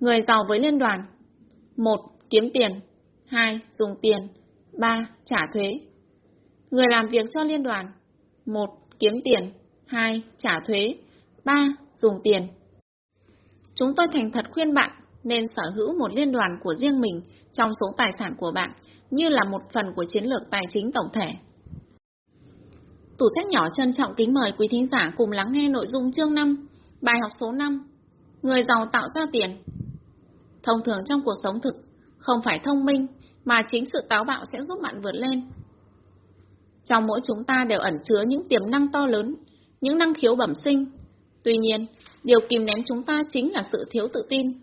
Người giàu với liên đoàn 1. Kiếm tiền 2. Dùng tiền 3. Trả thuế Người làm việc cho liên đoàn 1. Kiếm tiền 2. Trả thuế 3. Dùng tiền Chúng tôi thành thật khuyên bạn nên sở hữu một liên đoàn của riêng mình trong số tài sản của bạn như là một phần của chiến lược tài chính tổng thể. Tủ sách nhỏ trân trọng kính mời quý thính giả cùng lắng nghe nội dung chương 5, bài học số 5. Người giàu tạo ra tiền. Thông thường trong cuộc sống thực, không phải thông minh, mà chính sự táo bạo sẽ giúp bạn vượt lên. Trong mỗi chúng ta đều ẩn chứa những tiềm năng to lớn, những năng khiếu bẩm sinh. Tuy nhiên, điều kìm nén chúng ta chính là sự thiếu tự tin.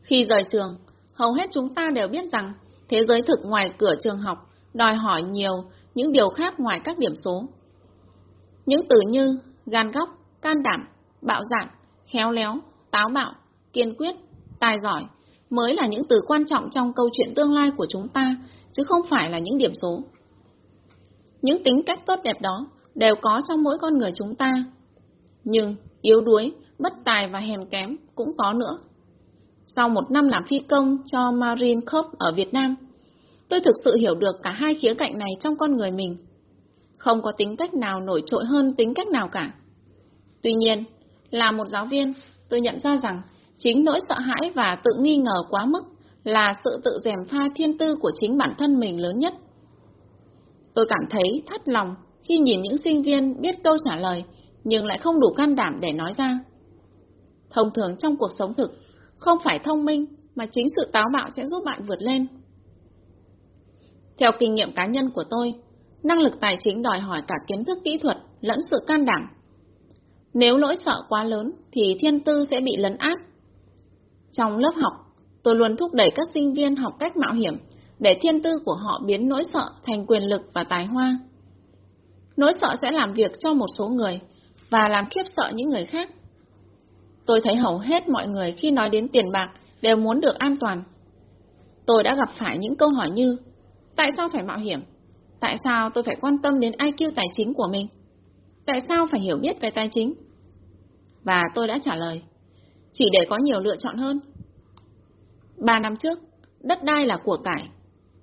Khi rời trường, hầu hết chúng ta đều biết rằng thế giới thực ngoài cửa trường học đòi hỏi nhiều những điều khác ngoài các điểm số. Những từ như gan góc, can đảm, bạo dạn, khéo léo, táo bạo, kiên quyết, tài giỏi mới là những từ quan trọng trong câu chuyện tương lai của chúng ta, chứ không phải là những điểm số. Những tính cách tốt đẹp đó đều có trong mỗi con người chúng ta. Nhưng yếu đuối, bất tài và hèn kém cũng có nữa. Sau một năm làm phi công cho Marine Corps ở Việt Nam, tôi thực sự hiểu được cả hai khía cạnh này trong con người mình. Không có tính cách nào nổi trội hơn tính cách nào cả. Tuy nhiên, là một giáo viên, tôi nhận ra rằng chính nỗi sợ hãi và tự nghi ngờ quá mức là sự tự rèm pha thiên tư của chính bản thân mình lớn nhất. Tôi cảm thấy thất lòng khi nhìn những sinh viên biết câu trả lời nhưng lại không đủ can đảm để nói ra. Thông thường trong cuộc sống thực, không phải thông minh mà chính sự táo bạo sẽ giúp bạn vượt lên. Theo kinh nghiệm cá nhân của tôi, năng lực tài chính đòi hỏi cả kiến thức kỹ thuật lẫn sự can đảm. Nếu nỗi sợ quá lớn thì thiên tư sẽ bị lấn át. Trong lớp học, tôi luôn thúc đẩy các sinh viên học cách mạo hiểm để thiên tư của họ biến nỗi sợ thành quyền lực và tài hoa. Nỗi sợ sẽ làm việc cho một số người và làm khiếp sợ những người khác. Tôi thấy hầu hết mọi người khi nói đến tiền bạc đều muốn được an toàn. Tôi đã gặp phải những câu hỏi như Tại sao phải mạo hiểm? Tại sao tôi phải quan tâm đến IQ tài chính của mình? Tại sao phải hiểu biết về tài chính? Và tôi đã trả lời chỉ để có nhiều lựa chọn hơn. Ba năm trước, đất đai là của cải.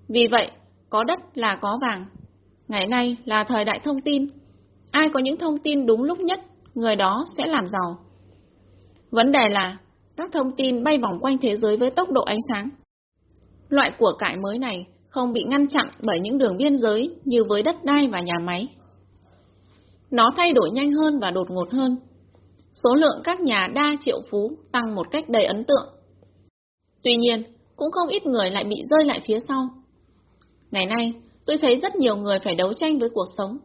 Vì vậy, có đất là có vàng. Ngày nay là thời đại thông tin. Ai có những thông tin đúng lúc nhất, người đó sẽ làm giàu. Vấn đề là, các thông tin bay vòng quanh thế giới với tốc độ ánh sáng. Loại của cải mới này không bị ngăn chặn bởi những đường biên giới như với đất đai và nhà máy. Nó thay đổi nhanh hơn và đột ngột hơn. Số lượng các nhà đa triệu phú tăng một cách đầy ấn tượng. Tuy nhiên, cũng không ít người lại bị rơi lại phía sau. Ngày nay, tôi thấy rất nhiều người phải đấu tranh với cuộc sống.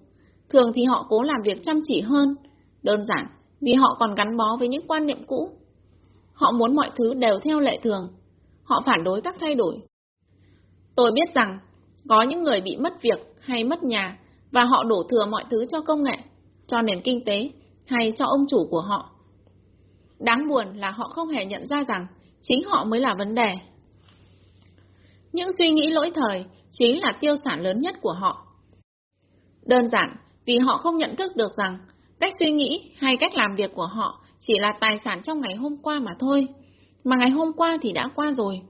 Thường thì họ cố làm việc chăm chỉ hơn, đơn giản vì họ còn gắn bó với những quan niệm cũ. Họ muốn mọi thứ đều theo lệ thường. Họ phản đối các thay đổi. Tôi biết rằng, có những người bị mất việc hay mất nhà và họ đổ thừa mọi thứ cho công nghệ, cho nền kinh tế hay cho ông chủ của họ. Đáng buồn là họ không hề nhận ra rằng chính họ mới là vấn đề. Những suy nghĩ lỗi thời chính là tiêu sản lớn nhất của họ. Đơn giản vì họ không nhận thức được rằng cách suy nghĩ hay cách làm việc của họ chỉ là tài sản trong ngày hôm qua mà thôi, mà ngày hôm qua thì đã qua rồi.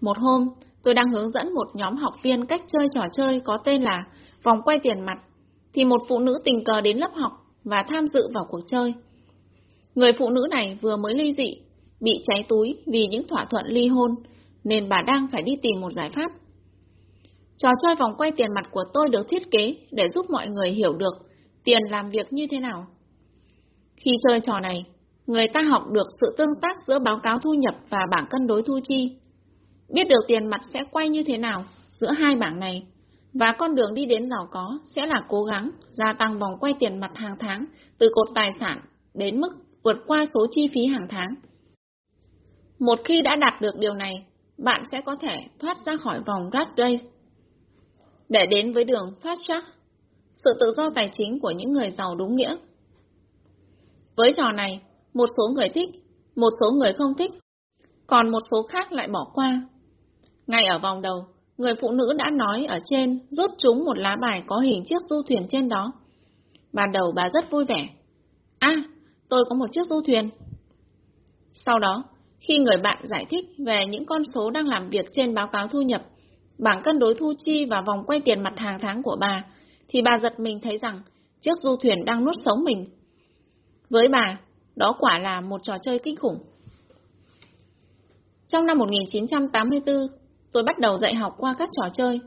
Một hôm, tôi đang hướng dẫn một nhóm học viên cách chơi trò chơi có tên là vòng quay tiền mặt, thì một phụ nữ tình cờ đến lớp học và tham dự vào cuộc chơi. Người phụ nữ này vừa mới ly dị, bị cháy túi vì những thỏa thuận ly hôn, nên bà đang phải đi tìm một giải pháp. Trò chơi vòng quay tiền mặt của tôi được thiết kế để giúp mọi người hiểu được tiền làm việc như thế nào. Khi chơi trò này, người ta học được sự tương tác giữa báo cáo thu nhập và bảng cân đối thu chi. Biết được tiền mặt sẽ quay như thế nào giữa hai bảng này, và con đường đi đến giàu có sẽ là cố gắng gia tăng vòng quay tiền mặt hàng tháng từ cột tài sản đến mức vượt qua số chi phí hàng tháng. Một khi đã đạt được điều này, bạn sẽ có thể thoát ra khỏi vòng rat race để đến với đường fast track, sự tự do tài chính của những người giàu đúng nghĩa. Với trò này, một số người thích, một số người không thích, còn một số khác lại bỏ qua. Ngay ở vòng đầu, người phụ nữ đã nói ở trên rút chúng một lá bài có hình chiếc du thuyền trên đó. Ban đầu bà rất vui vẻ. À, tôi có một chiếc du thuyền. Sau đó, Khi người bạn giải thích về những con số đang làm việc trên báo cáo thu nhập, bảng cân đối thu chi và vòng quay tiền mặt hàng tháng của bà, thì bà giật mình thấy rằng chiếc du thuyền đang nuốt sống mình. Với bà, đó quả là một trò chơi kinh khủng. Trong năm 1984, tôi bắt đầu dạy học qua các trò chơi.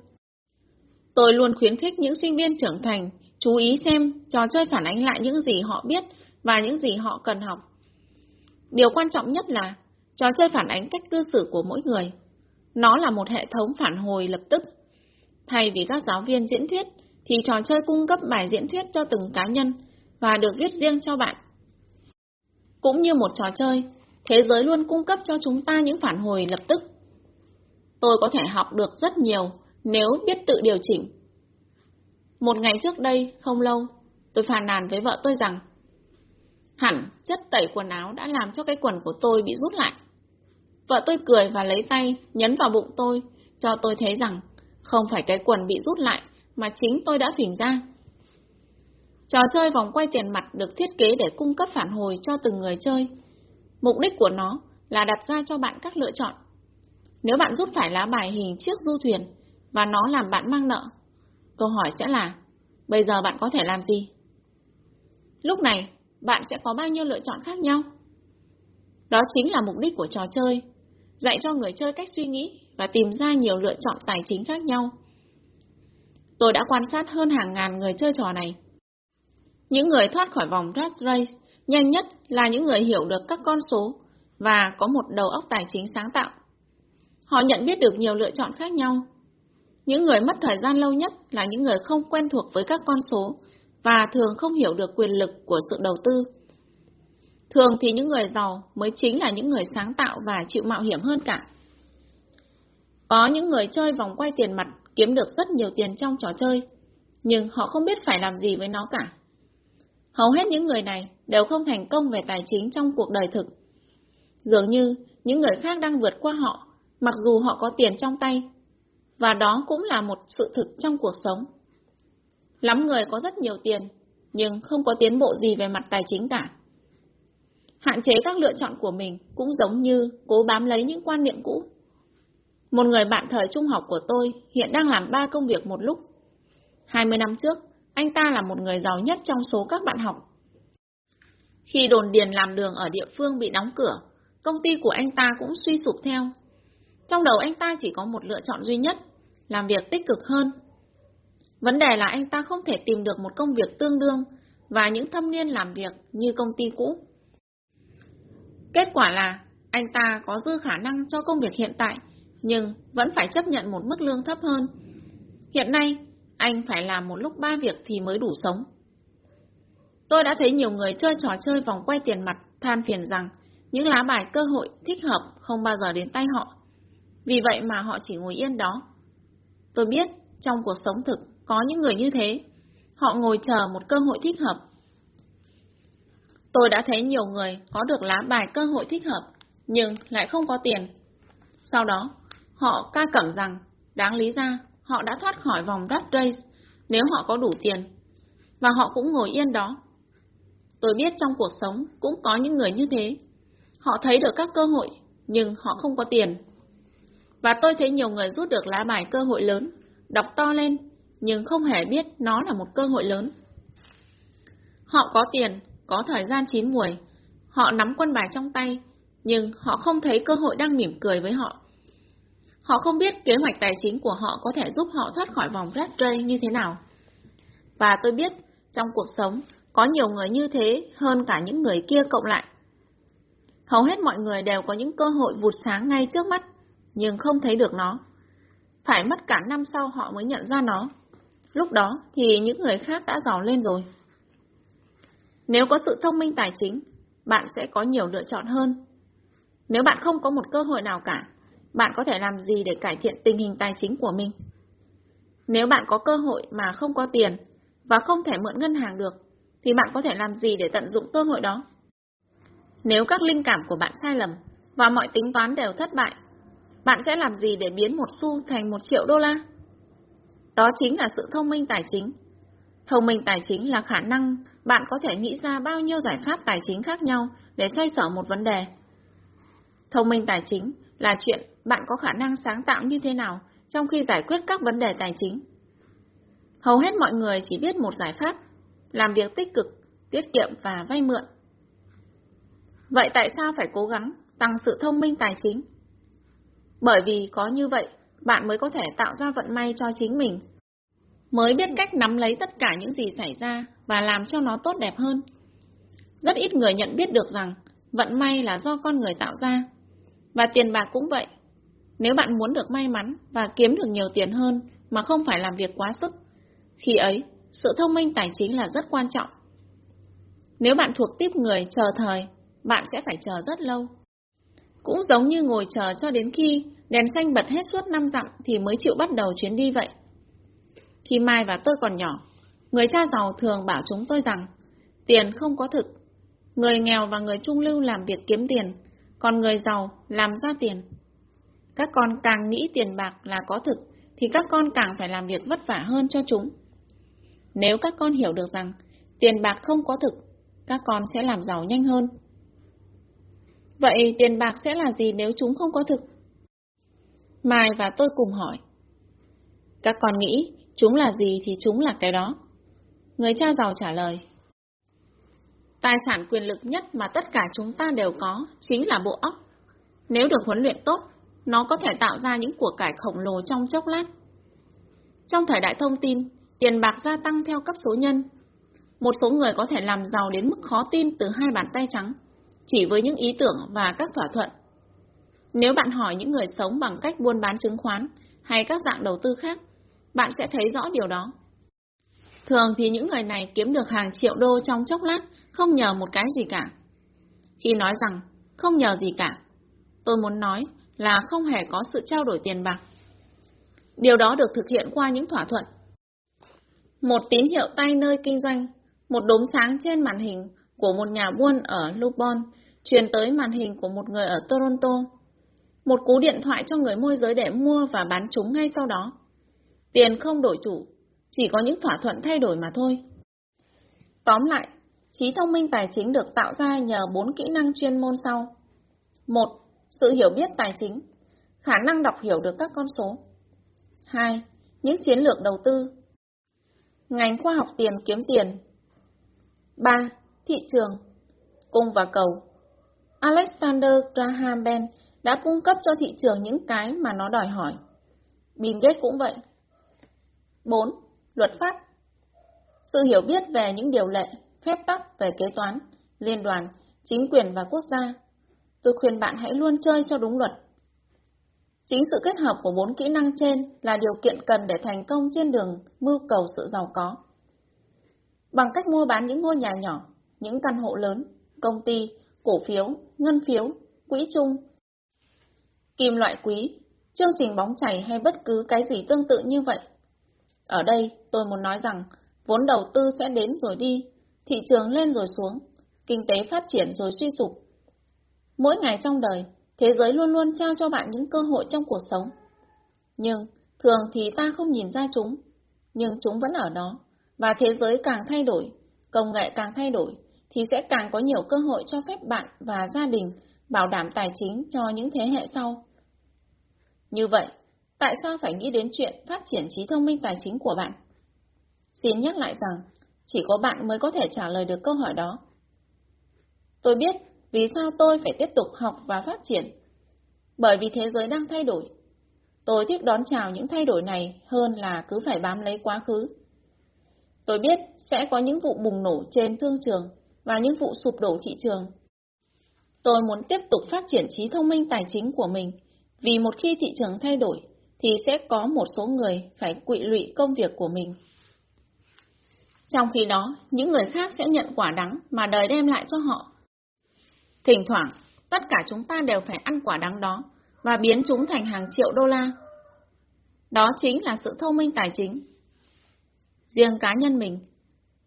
Tôi luôn khuyến khích những sinh viên trưởng thành chú ý xem trò chơi phản ánh lại những gì họ biết và những gì họ cần học. Điều quan trọng nhất là trò chơi phản ánh cách cư xử của mỗi người. Nó là một hệ thống phản hồi lập tức. Thay vì các giáo viên diễn thuyết, thì trò chơi cung cấp bài diễn thuyết cho từng cá nhân và được viết riêng cho bạn. Cũng như một trò chơi, thế giới luôn cung cấp cho chúng ta những phản hồi lập tức. Tôi có thể học được rất nhiều nếu biết tự điều chỉnh. Một ngày trước đây, không lâu, tôi phàn nàn với vợ tôi rằng hẳn chất tẩy quần áo đã làm cho cái quần của tôi bị rút lại. Vợ tôi cười và lấy tay nhấn vào bụng tôi, cho tôi thấy rằng không phải cái quần bị rút lại mà chính tôi đã phỉnh ra. Trò chơi vòng quay tiền mặt được thiết kế để cung cấp phản hồi cho từng người chơi. Mục đích của nó là đặt ra cho bạn các lựa chọn. Nếu bạn rút phải lá bài hình chiếc du thuyền và nó làm bạn mang nợ, câu hỏi sẽ là, bây giờ bạn có thể làm gì? Lúc này, bạn sẽ có bao nhiêu lựa chọn khác nhau? Đó chính là mục đích của trò chơi, dạy cho người chơi cách suy nghĩ và tìm ra nhiều lựa chọn tài chính khác nhau. Tôi đã quan sát hơn hàng ngàn người chơi trò này. Những người thoát khỏi vòng Rat Race nhanh nhất là những người hiểu được các con số và có một đầu óc tài chính sáng tạo. Họ nhận biết được nhiều lựa chọn khác nhau. Những người mất thời gian lâu nhất là những người không quen thuộc với các con số và thường không hiểu được quyền lực của sự đầu tư. Thường thì những người giàu mới chính là những người sáng tạo và chịu mạo hiểm hơn cả. Có những người chơi vòng quay tiền mặt kiếm được rất nhiều tiền trong trò chơi, nhưng họ không biết phải làm gì với nó cả. Hầu hết những người này đều không thành công về tài chính trong cuộc đời thực. Dường như những người khác đang vượt qua họ, mặc dù họ có tiền trong tay. Và đó cũng là một sự thực trong cuộc sống. Lắm người có rất nhiều tiền, nhưng không có tiến bộ gì về mặt tài chính cả. Hạn chế các lựa chọn của mình cũng giống như cố bám lấy những quan niệm cũ. Một người bạn thời trung học của tôi hiện đang làm ba công việc một lúc. 20 năm trước, anh ta là một người giàu nhất trong số các bạn học. Khi đồn điền làm đường ở địa phương bị đóng cửa, công ty của anh ta cũng suy sụp theo. Trong đầu anh ta chỉ có một lựa chọn duy nhất, làm việc tích cực hơn. Vấn đề là anh ta không thể tìm được một công việc tương đương và những thâm niên làm việc như công ty cũ. Kết quả là anh ta có dư khả năng cho công việc hiện tại, nhưng vẫn phải chấp nhận một mức lương thấp hơn. Hiện nay, anh phải làm một lúc ba việc thì mới đủ sống. Tôi đã thấy nhiều người chơi trò chơi vòng quay tiền mặt than phiền rằng những lá bài cơ hội thích hợp không bao giờ đến tay họ. Vì vậy mà họ chỉ ngồi yên đó. Tôi biết trong cuộc sống thực có những người như thế. Họ ngồi chờ một cơ hội thích hợp. Tôi đã thấy nhiều người có được lá bài cơ hội thích hợp, nhưng lại không có tiền. Sau đó, họ ca cẩm rằng, đáng lý ra, họ đã thoát khỏi vòng rat race nếu họ có đủ tiền. Và họ cũng ngồi yên đó. Tôi biết trong cuộc sống cũng có những người như thế. Họ thấy được các cơ hội, nhưng họ không có tiền. Và tôi thấy nhiều người rút được lá bài cơ hội lớn, đọc to lên, nhưng không hề biết nó là một cơ hội lớn. Họ có tiền, có thời gian chín muồi, họ nắm quân bài trong tay, nhưng họ không thấy cơ hội đang mỉm cười với họ. Họ không biết kế hoạch tài chính của họ có thể giúp họ thoát khỏi vòng rat race như thế nào. Và tôi biết, trong cuộc sống, có nhiều người như thế hơn cả những người kia cộng lại. Hầu hết mọi người đều có những cơ hội vụt sáng ngay trước mắt, nhưng không thấy được nó. Phải mất cả năm sau họ mới nhận ra nó. Lúc đó thì những người khác đã giàu lên rồi. Nếu có sự thông minh tài chính, bạn sẽ có nhiều lựa chọn hơn. Nếu bạn không có một cơ hội nào cả, bạn có thể làm gì để cải thiện tình hình tài chính của mình? Nếu bạn có cơ hội mà không có tiền và không thể mượn ngân hàng được, thì bạn có thể làm gì để tận dụng cơ hội đó? Nếu các linh cảm của bạn sai lầm và mọi tính toán đều thất bại, bạn sẽ làm gì để biến một xu thành một triệu đô la? Đó chính là sự thông minh tài chính. Thông minh tài chính là khả năng bạn có thể nghĩ ra bao nhiêu giải pháp tài chính khác nhau để xoay sở một vấn đề. Thông minh tài chính là chuyện bạn có khả năng sáng tạo như thế nào trong khi giải quyết các vấn đề tài chính. Hầu hết mọi người chỉ biết một giải pháp, làm việc tích cực, tiết kiệm và vay mượn. Vậy tại sao phải cố gắng tăng sự thông minh tài chính? Bởi vì có như vậy, bạn mới có thể tạo ra vận may cho chính mình. Mới biết cách nắm lấy tất cả những gì xảy ra và làm cho nó tốt đẹp hơn. Rất ít người nhận biết được rằng vận may là do con người tạo ra. Và tiền bạc cũng vậy. Nếu bạn muốn được may mắn và kiếm được nhiều tiền hơn mà không phải làm việc quá sức, khi ấy, sự thông minh tài chính là rất quan trọng. Nếu bạn thuộc tiếp người chờ thời, bạn sẽ phải chờ rất lâu. Cũng giống như ngồi chờ cho đến khi đèn xanh bật hết suốt năm dặm thì mới chịu bắt đầu chuyến đi vậy. Khi Mai và tôi còn nhỏ, người cha giàu thường bảo chúng tôi rằng tiền không có thực. Người nghèo và người trung lưu làm việc kiếm tiền, còn người giàu làm ra tiền. Các con càng nghĩ tiền bạc là có thực, thì các con càng phải làm việc vất vả hơn cho chúng. Nếu các con hiểu được rằng tiền bạc không có thực, các con sẽ làm giàu nhanh hơn. Vậy tiền bạc sẽ là gì nếu chúng không có thực? Mai và tôi cùng hỏi. Các con nghĩ chúng là gì thì chúng là cái đó. Người cha giàu trả lời. Tài sản quyền lực nhất mà tất cả chúng ta đều có chính là bộ óc. Nếu được huấn luyện tốt, nó có thể tạo ra những của cải khổng lồ trong chốc lát. Trong thời đại thông tin, tiền bạc gia tăng theo cấp số nhân. Một số người có thể làm giàu đến mức khó tin từ hai bàn tay trắng, chỉ với những ý tưởng và các thỏa thuận. Nếu bạn hỏi những người sống bằng cách buôn bán chứng khoán hay các dạng đầu tư khác, bạn sẽ thấy rõ điều đó. Thường thì những người này kiếm được hàng triệu đô trong chốc lát, không nhờ một cái gì cả. Khi nói rằng không nhờ gì cả, tôi muốn nói là không hề có sự trao đổi tiền bạc. Điều đó được thực hiện qua những thỏa thuận. Một tín hiệu tay nơi kinh doanh, một đốm sáng trên màn hình của một nhà buôn ở Lubon truyền tới màn hình của một người ở Toronto. Một cú điện thoại cho người môi giới để mua và bán chúng ngay sau đó. Tiền không đổi chủ, chỉ có những thỏa thuận thay đổi mà thôi. Tóm lại, trí thông minh tài chính được tạo ra nhờ bốn kỹ năng chuyên môn sau. một Sự hiểu biết tài chính, khả năng đọc hiểu được các con số. 2. Những chiến lược đầu tư. Ngành khoa học tiền kiếm tiền. 3. Thị trường. Cung và cầu. Alexander Graham Bell đã cung cấp cho thị trường những cái mà nó đòi hỏi. Bill Gates cũng vậy. 4. Luật pháp Sự hiểu biết về những điều lệ, phép tắc về kế toán, liên đoàn, chính quyền và quốc gia. Tôi khuyên bạn hãy luôn chơi cho đúng luật. Chính sự kết hợp của bốn kỹ năng trên là điều kiện cần để thành công trên đường mưu cầu sự giàu có. Bằng cách mua bán những ngôi nhà nhỏ, những căn hộ lớn, công ty, cổ phiếu, ngân phiếu, quỹ chung, kim loại quý, chương trình bóng chảy hay bất cứ cái gì tương tự như vậy. Ở đây, tôi muốn nói rằng, vốn đầu tư sẽ đến rồi đi, thị trường lên rồi xuống, kinh tế phát triển rồi suy sụp. Mỗi ngày trong đời, thế giới luôn luôn trao cho bạn những cơ hội trong cuộc sống. Nhưng, thường thì ta không nhìn ra chúng, nhưng chúng vẫn ở đó, và thế giới càng thay đổi, công nghệ càng thay đổi, thì sẽ càng có nhiều cơ hội cho phép bạn và gia đình bảo đảm tài chính cho những thế hệ sau. Như vậy, tại sao phải nghĩ đến chuyện phát triển trí thông minh tài chính của bạn? Xin nhắc lại rằng, chỉ có bạn mới có thể trả lời được câu hỏi đó. Tôi biết vì sao tôi phải tiếp tục học và phát triển. Bởi vì thế giới đang thay đổi. Tôi thích đón chào những thay đổi này hơn là cứ phải bám lấy quá khứ. Tôi biết sẽ có những vụ bùng nổ trên thương trường và những vụ sụp đổ thị trường. Tôi muốn tiếp tục phát triển trí thông minh tài chính của mình, vì một khi thị trường thay đổi, thì sẽ có một số người phải quỵ lụy công việc của mình. Trong khi đó, những người khác sẽ nhận quả đắng mà đời đem lại cho họ. Thỉnh thoảng, tất cả chúng ta đều phải ăn quả đắng đó và biến chúng thành hàng triệu đô la. Đó chính là sự thông minh tài chính. Riêng cá nhân mình,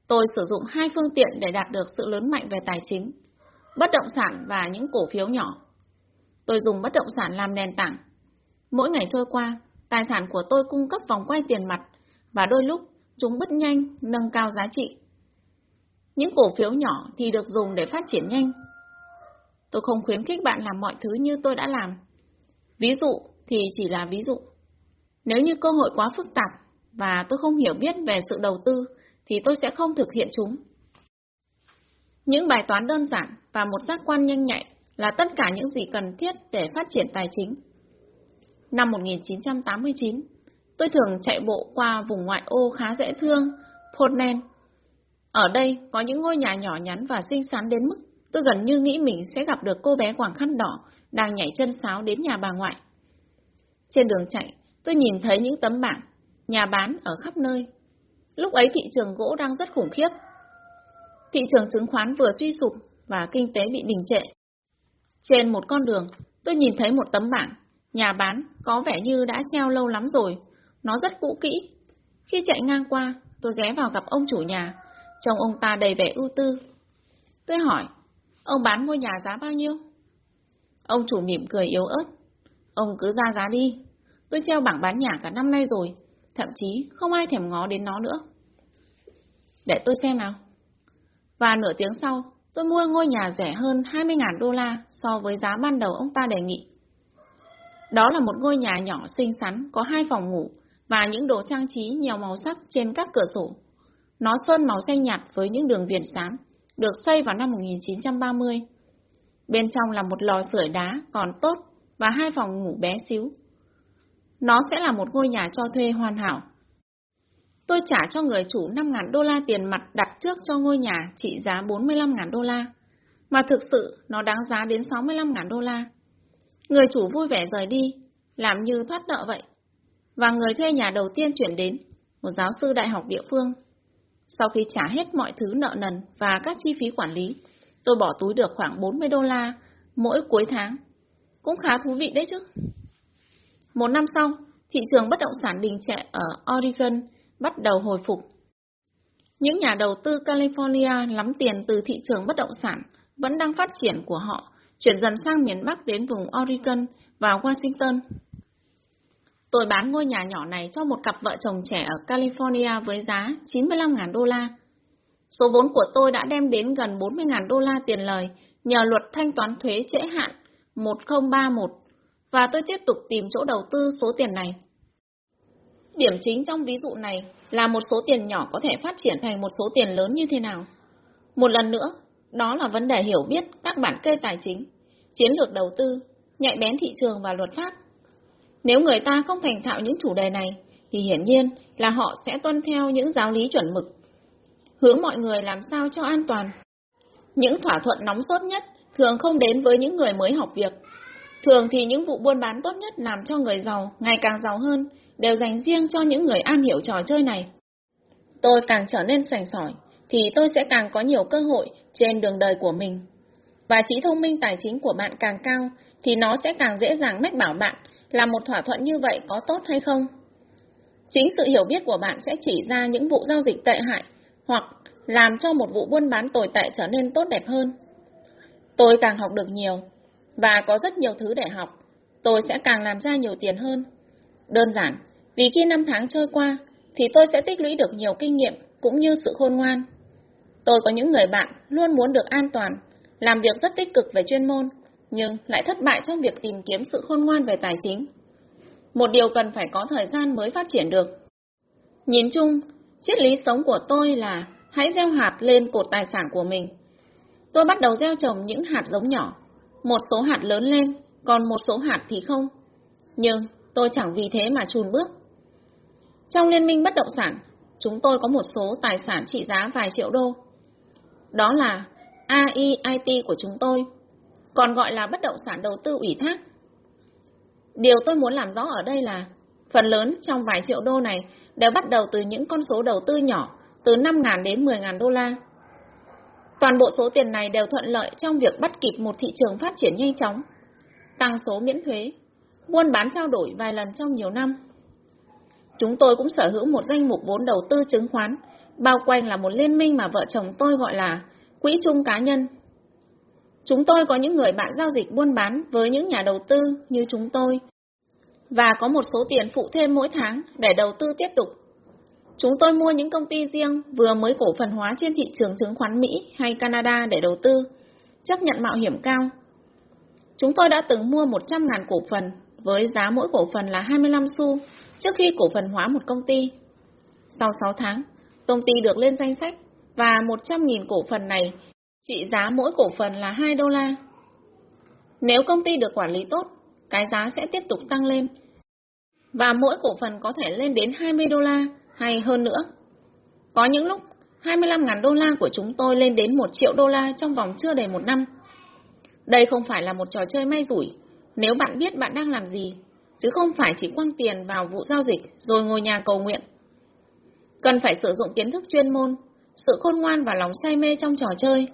tôi sử dụng hai phương tiện để đạt được sự lớn mạnh về tài chính, bất động sản và những cổ phiếu nhỏ. Tôi dùng bất động sản làm nền tảng. Mỗi ngày trôi qua, tài sản của tôi cung cấp vòng quay tiền mặt và đôi lúc chúng bứt nhanh, nâng cao giá trị. Những cổ phiếu nhỏ thì được dùng để phát triển nhanh. Tôi không khuyến khích bạn làm mọi thứ như tôi đã làm. Ví dụ thì chỉ là ví dụ. Nếu như cơ hội quá phức tạp và tôi không hiểu biết về sự đầu tư thì tôi sẽ không thực hiện chúng. Những bài toán đơn giản và một giác quan nhanh nhạy là tất cả những gì cần thiết để phát triển tài chính. Năm 1989, tôi thường chạy bộ qua vùng ngoại ô khá dễ thương, Portland. Ở đây có những ngôi nhà nhỏ nhắn và xinh xắn đến mức tôi gần như nghĩ mình sẽ gặp được cô bé quảng khăn đỏ đang nhảy chân sáo đến nhà bà ngoại. Trên đường chạy, tôi nhìn thấy những tấm bảng, nhà bán ở khắp nơi. Lúc ấy thị trường gỗ đang rất khủng khiếp. Thị trường chứng khoán vừa suy sụp và kinh tế bị đình trệ. Trên một con đường, tôi nhìn thấy một tấm bảng, nhà bán có vẻ như đã treo lâu lắm rồi, nó rất cũ kỹ. Khi chạy ngang qua, tôi ghé vào gặp ông chủ nhà, trông ông ta đầy vẻ ưu tư. Tôi hỏi, ông bán ngôi nhà giá bao nhiêu? Ông chủ mỉm cười yếu ớt. Ông cứ ra giá đi. Tôi treo bảng bán nhà cả năm nay rồi, thậm chí không ai thèm ngó đến nó nữa. Để tôi xem nào. Và nửa tiếng sau, tôi mua ngôi nhà rẻ hơn 20.000 đô la so với giá ban đầu ông ta đề nghị. Đó là một ngôi nhà nhỏ xinh xắn, có hai phòng ngủ và những đồ trang trí nhiều màu sắc trên các cửa sổ. Nó sơn màu xanh nhạt với những đường viền xám, được xây vào năm 1930. Bên trong là một lò sưởi đá còn tốt và hai phòng ngủ bé xíu. Nó sẽ là một ngôi nhà cho thuê hoàn hảo. Tôi trả cho người chủ 5.000 đô la tiền mặt đặt trước cho ngôi nhà trị giá 45.000 đô la, mà thực sự nó đáng giá đến 65.000 đô la. Người chủ vui vẻ rời đi, làm như thoát nợ vậy. Và người thuê nhà đầu tiên chuyển đến, một giáo sư đại học địa phương. Sau khi trả hết mọi thứ nợ nần và các chi phí quản lý, tôi bỏ túi được khoảng 40 đô la mỗi cuối tháng. Cũng khá thú vị đấy chứ. Một năm sau, thị trường bất động sản đình trệ ở Oregon bắt đầu hồi phục. Những nhà đầu tư California lắm tiền từ thị trường bất động sản vẫn đang phát triển của họ, chuyển dần sang miền Bắc đến vùng Oregon và Washington. Tôi bán ngôi nhà nhỏ này cho một cặp vợ chồng trẻ ở California với giá 95.000 đô la. Số vốn của tôi đã đem đến gần 40.000 đô la tiền lời nhờ luật thanh toán thuế trễ hạn 1031 và tôi tiếp tục tìm chỗ đầu tư số tiền này. Điểm chính trong ví dụ này là một số tiền nhỏ có thể phát triển thành một số tiền lớn như thế nào. Một lần nữa, đó là vấn đề hiểu biết các bản kê tài chính, chiến lược đầu tư, nhạy bén thị trường và luật pháp. Nếu người ta không thành thạo những chủ đề này, thì hiển nhiên là họ sẽ tuân theo những giáo lý chuẩn mực, hướng mọi người làm sao cho an toàn. Những thỏa thuận nóng sốt nhất thường không đến với những người mới học việc. Thường thì những vụ buôn bán tốt nhất làm cho người giàu ngày càng giàu hơn đều dành riêng cho những người am hiểu trò chơi này. Tôi càng trở nên sành sỏi, thì tôi sẽ càng có nhiều cơ hội trên đường đời của mình. Và trí thông minh tài chính của bạn càng cao, thì nó sẽ càng dễ dàng mách bảo bạn là một thỏa thuận như vậy có tốt hay không. Chính sự hiểu biết của bạn sẽ chỉ ra những vụ giao dịch tệ hại, hoặc làm cho một vụ buôn bán tồi tệ trở nên tốt đẹp hơn. Tôi càng học được nhiều, và có rất nhiều thứ để học, tôi sẽ càng làm ra nhiều tiền hơn. Đơn giản, vì khi năm tháng trôi qua, thì tôi sẽ tích lũy được nhiều kinh nghiệm cũng như sự khôn ngoan. Tôi có những người bạn luôn muốn được an toàn, làm việc rất tích cực về chuyên môn, nhưng lại thất bại trong việc tìm kiếm sự khôn ngoan về tài chính. Một điều cần phải có thời gian mới phát triển được. Nhìn chung, triết lý sống của tôi là hãy gieo hạt lên cột tài sản của mình. Tôi bắt đầu gieo trồng những hạt giống nhỏ, một số hạt lớn lên, còn một số hạt thì không. Nhưng tôi chẳng vì thế mà chùn bước. Trong liên minh bất động sản, chúng tôi có một số tài sản trị giá vài triệu đô. Đó là AIIT của chúng tôi, còn gọi là bất động sản đầu tư ủy thác. Điều tôi muốn làm rõ ở đây là, phần lớn trong vài triệu đô này đều bắt đầu từ những con số đầu tư nhỏ, từ 5.000 đến 10.000 đô la. Toàn bộ số tiền này đều thuận lợi trong việc bắt kịp một thị trường phát triển nhanh chóng, tăng số miễn thuế, buôn bán trao đổi vài lần trong nhiều năm. Chúng tôi cũng sở hữu một danh mục vốn đầu tư chứng khoán, bao quanh là một liên minh mà vợ chồng tôi gọi là quỹ chung cá nhân. Chúng tôi có những người bạn giao dịch buôn bán với những nhà đầu tư như chúng tôi, và có một số tiền phụ thêm mỗi tháng để đầu tư tiếp tục. Chúng tôi mua những công ty riêng vừa mới cổ phần hóa trên thị trường chứng khoán Mỹ hay Canada để đầu tư, chấp nhận mạo hiểm cao, chúng tôi đã từng mua 100.000 cổ phần với giá mỗi cổ phần là 25 xu trước khi cổ phần hóa một công ty. Sau 6 tháng, công ty được lên danh sách và 100.000 cổ phần này trị giá mỗi cổ phần là 2 đô la. Nếu công ty được quản lý tốt, cái giá sẽ tiếp tục tăng lên và mỗi cổ phần có thể lên đến 20 đô la hay hơn nữa. Có những lúc 25.000 đô la của chúng tôi lên đến 1 triệu đô la trong vòng chưa đầy một năm. Đây không phải là một trò chơi may rủi, nếu bạn biết bạn đang làm gì, chứ không phải chỉ quăng tiền vào vụ giao dịch rồi ngồi nhà cầu nguyện. Cần phải sử dụng kiến thức chuyên môn, sự khôn ngoan và lòng say mê trong trò chơi.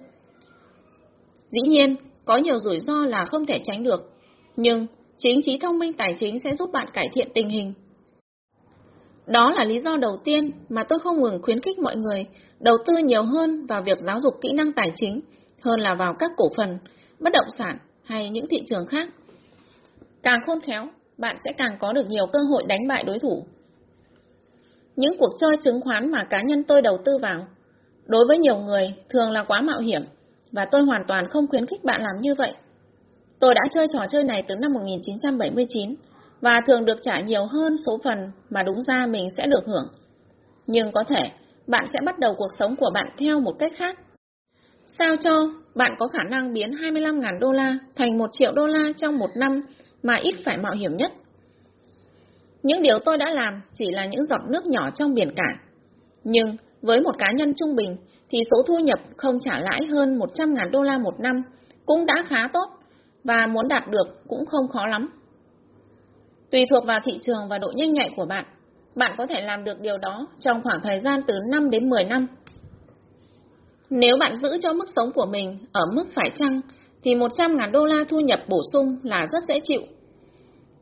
Dĩ nhiên, có nhiều rủi ro là không thể tránh được, nhưng chính trí thông minh tài chính sẽ giúp bạn cải thiện tình hình. Đó là lý do đầu tiên mà tôi không ngừng khuyến khích mọi người đầu tư nhiều hơn vào việc giáo dục kỹ năng tài chính hơn là vào các cổ phần, bất động sản hay những thị trường khác. Càng khôn khéo, bạn sẽ càng có được nhiều cơ hội đánh bại đối thủ. Những cuộc chơi chứng khoán mà cá nhân tôi đầu tư vào, đối với nhiều người thường là quá mạo hiểm và tôi hoàn toàn không khuyến khích bạn làm như vậy. Tôi đã chơi trò chơi này từ năm 1979 và thường được trả nhiều hơn số phần mà đúng ra mình sẽ được hưởng. Nhưng có thể, bạn sẽ bắt đầu cuộc sống của bạn theo một cách khác. Sao cho bạn có khả năng biến 25.000 đô la thành 1 triệu đô la trong một năm mà ít phải mạo hiểm nhất? Những điều tôi đã làm chỉ là những giọt nước nhỏ trong biển cả. Nhưng với một cá nhân trung bình thì số thu nhập không trả lãi hơn 100.000 đô la một năm cũng đã khá tốt và muốn đạt được cũng không khó lắm. Tùy thuộc vào thị trường và độ nhanh nhạy của bạn, bạn có thể làm được điều đó trong khoảng thời gian từ 5 đến 10 năm. Nếu bạn giữ cho mức sống của mình ở mức phải chăng, thì 100.000 đô la thu nhập bổ sung là rất dễ chịu.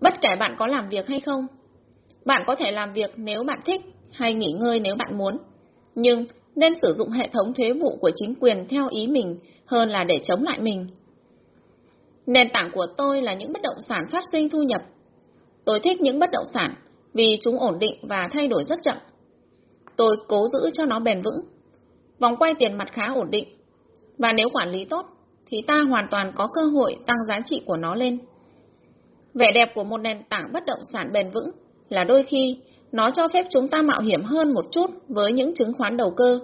Bất kể bạn có làm việc hay không, bạn có thể làm việc nếu bạn thích hay nghỉ ngơi nếu bạn muốn. Nhưng nên sử dụng hệ thống thuế vụ của chính quyền theo ý mình hơn là để chống lại mình. Nền tảng của tôi là những bất động sản phát sinh thu nhập. Tôi thích những bất động sản vì chúng ổn định và thay đổi rất chậm. Tôi cố giữ cho nó bền vững. Vòng quay tiền mặt khá ổn định. Và nếu quản lý tốt, thì ta hoàn toàn có cơ hội tăng giá trị của nó lên. Vẻ đẹp của một nền tảng bất động sản bền vững là đôi khi nó cho phép chúng ta mạo hiểm hơn một chút với những chứng khoán đầu cơ.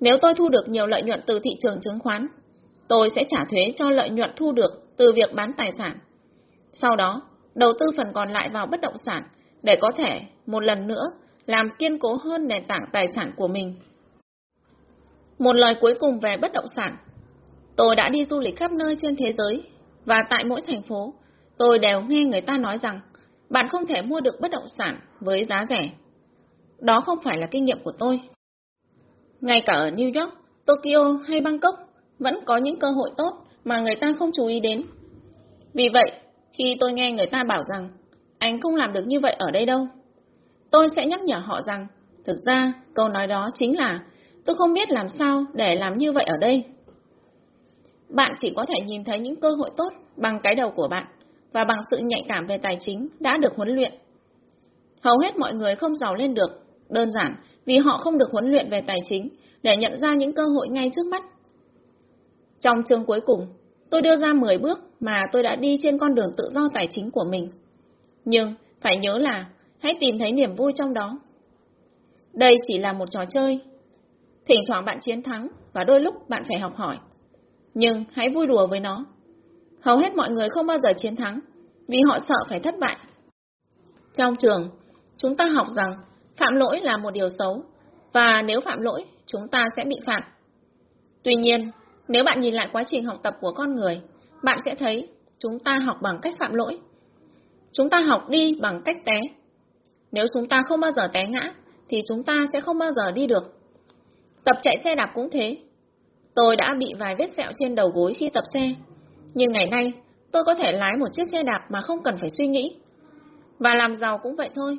Nếu tôi thu được nhiều lợi nhuận từ thị trường chứng khoán, tôi sẽ trả thuế cho lợi nhuận thu được từ việc bán tài sản. Sau đó, đầu tư phần còn lại vào bất động sản để có thể, một lần nữa, làm kiên cố hơn nền tảng tài sản của mình. Một lời cuối cùng về bất động sản. Tôi đã đi du lịch khắp nơi trên thế giới, và tại mỗi thành phố, tôi đều nghe người ta nói rằng bạn không thể mua được bất động sản với giá rẻ. Đó không phải là kinh nghiệm của tôi. Ngay cả ở New York, Tokyo hay Bangkok vẫn có những cơ hội tốt mà người ta không chú ý đến. Vì vậy, khi tôi nghe người ta bảo rằng anh không làm được như vậy ở đây đâu, tôi sẽ nhắc nhở họ rằng thực ra câu nói đó chính là tôi không biết làm sao để làm như vậy ở đây. Bạn chỉ có thể nhìn thấy những cơ hội tốt bằng cái đầu của bạn và bằng sự nhạy cảm về tài chính đã được huấn luyện. Hầu hết mọi người không giàu lên được, đơn giản vì họ không được huấn luyện về tài chính để nhận ra những cơ hội ngay trước mắt. Trong chương cuối cùng, tôi đưa ra 10 bước mà tôi đã đi trên con đường tự do tài chính của mình. Nhưng phải nhớ là hãy tìm thấy niềm vui trong đó. Đây chỉ là một trò chơi. Thỉnh thoảng bạn chiến thắng và đôi lúc bạn phải học hỏi. Nhưng hãy vui đùa với nó. Hầu hết mọi người không bao giờ chiến thắng vì họ sợ phải thất bại. Trong trường, chúng ta học rằng phạm lỗi là một điều xấu và nếu phạm lỗi, chúng ta sẽ bị phạt. Tuy nhiên, nếu bạn nhìn lại quá trình học tập của con người, bạn sẽ thấy chúng ta học bằng cách phạm lỗi. Chúng ta học đi bằng cách té. Nếu chúng ta không bao giờ té ngã, thì chúng ta sẽ không bao giờ đi được. Tập chạy xe đạp cũng thế. Tôi đã bị vài vết sẹo trên đầu gối khi tập xe. Nhưng ngày nay, tôi có thể lái một chiếc xe đạp mà không cần phải suy nghĩ. Và làm giàu cũng vậy thôi.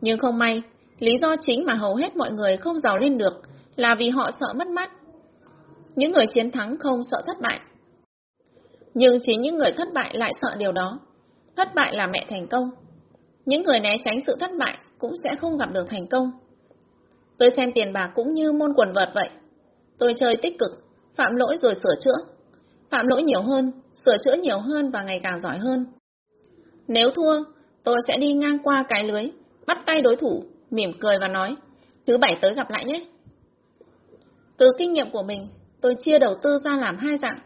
Nhưng không may, lý do chính mà hầu hết mọi người không giàu lên được là vì họ sợ mất mát. Những người chiến thắng không sợ thất bại. Nhưng chính những người thất bại lại sợ điều đó. Thất bại là mẹ thành công. Những người né tránh sự thất bại cũng sẽ không gặp được thành công. Tôi xem tiền bạc cũng như môn quần vợt vậy. Tôi chơi tích cực, phạm lỗi rồi sửa chữa. phạm lỗi nhiều hơn, sửa chữa nhiều hơn và ngày càng giỏi hơn. Nếu thua, tôi sẽ đi ngang qua cái lưới, bắt tay đối thủ, mỉm cười và nói, thứ bảy tới gặp lại nhé. Từ kinh nghiệm của mình, tôi chia đầu tư ra làm hai dạng.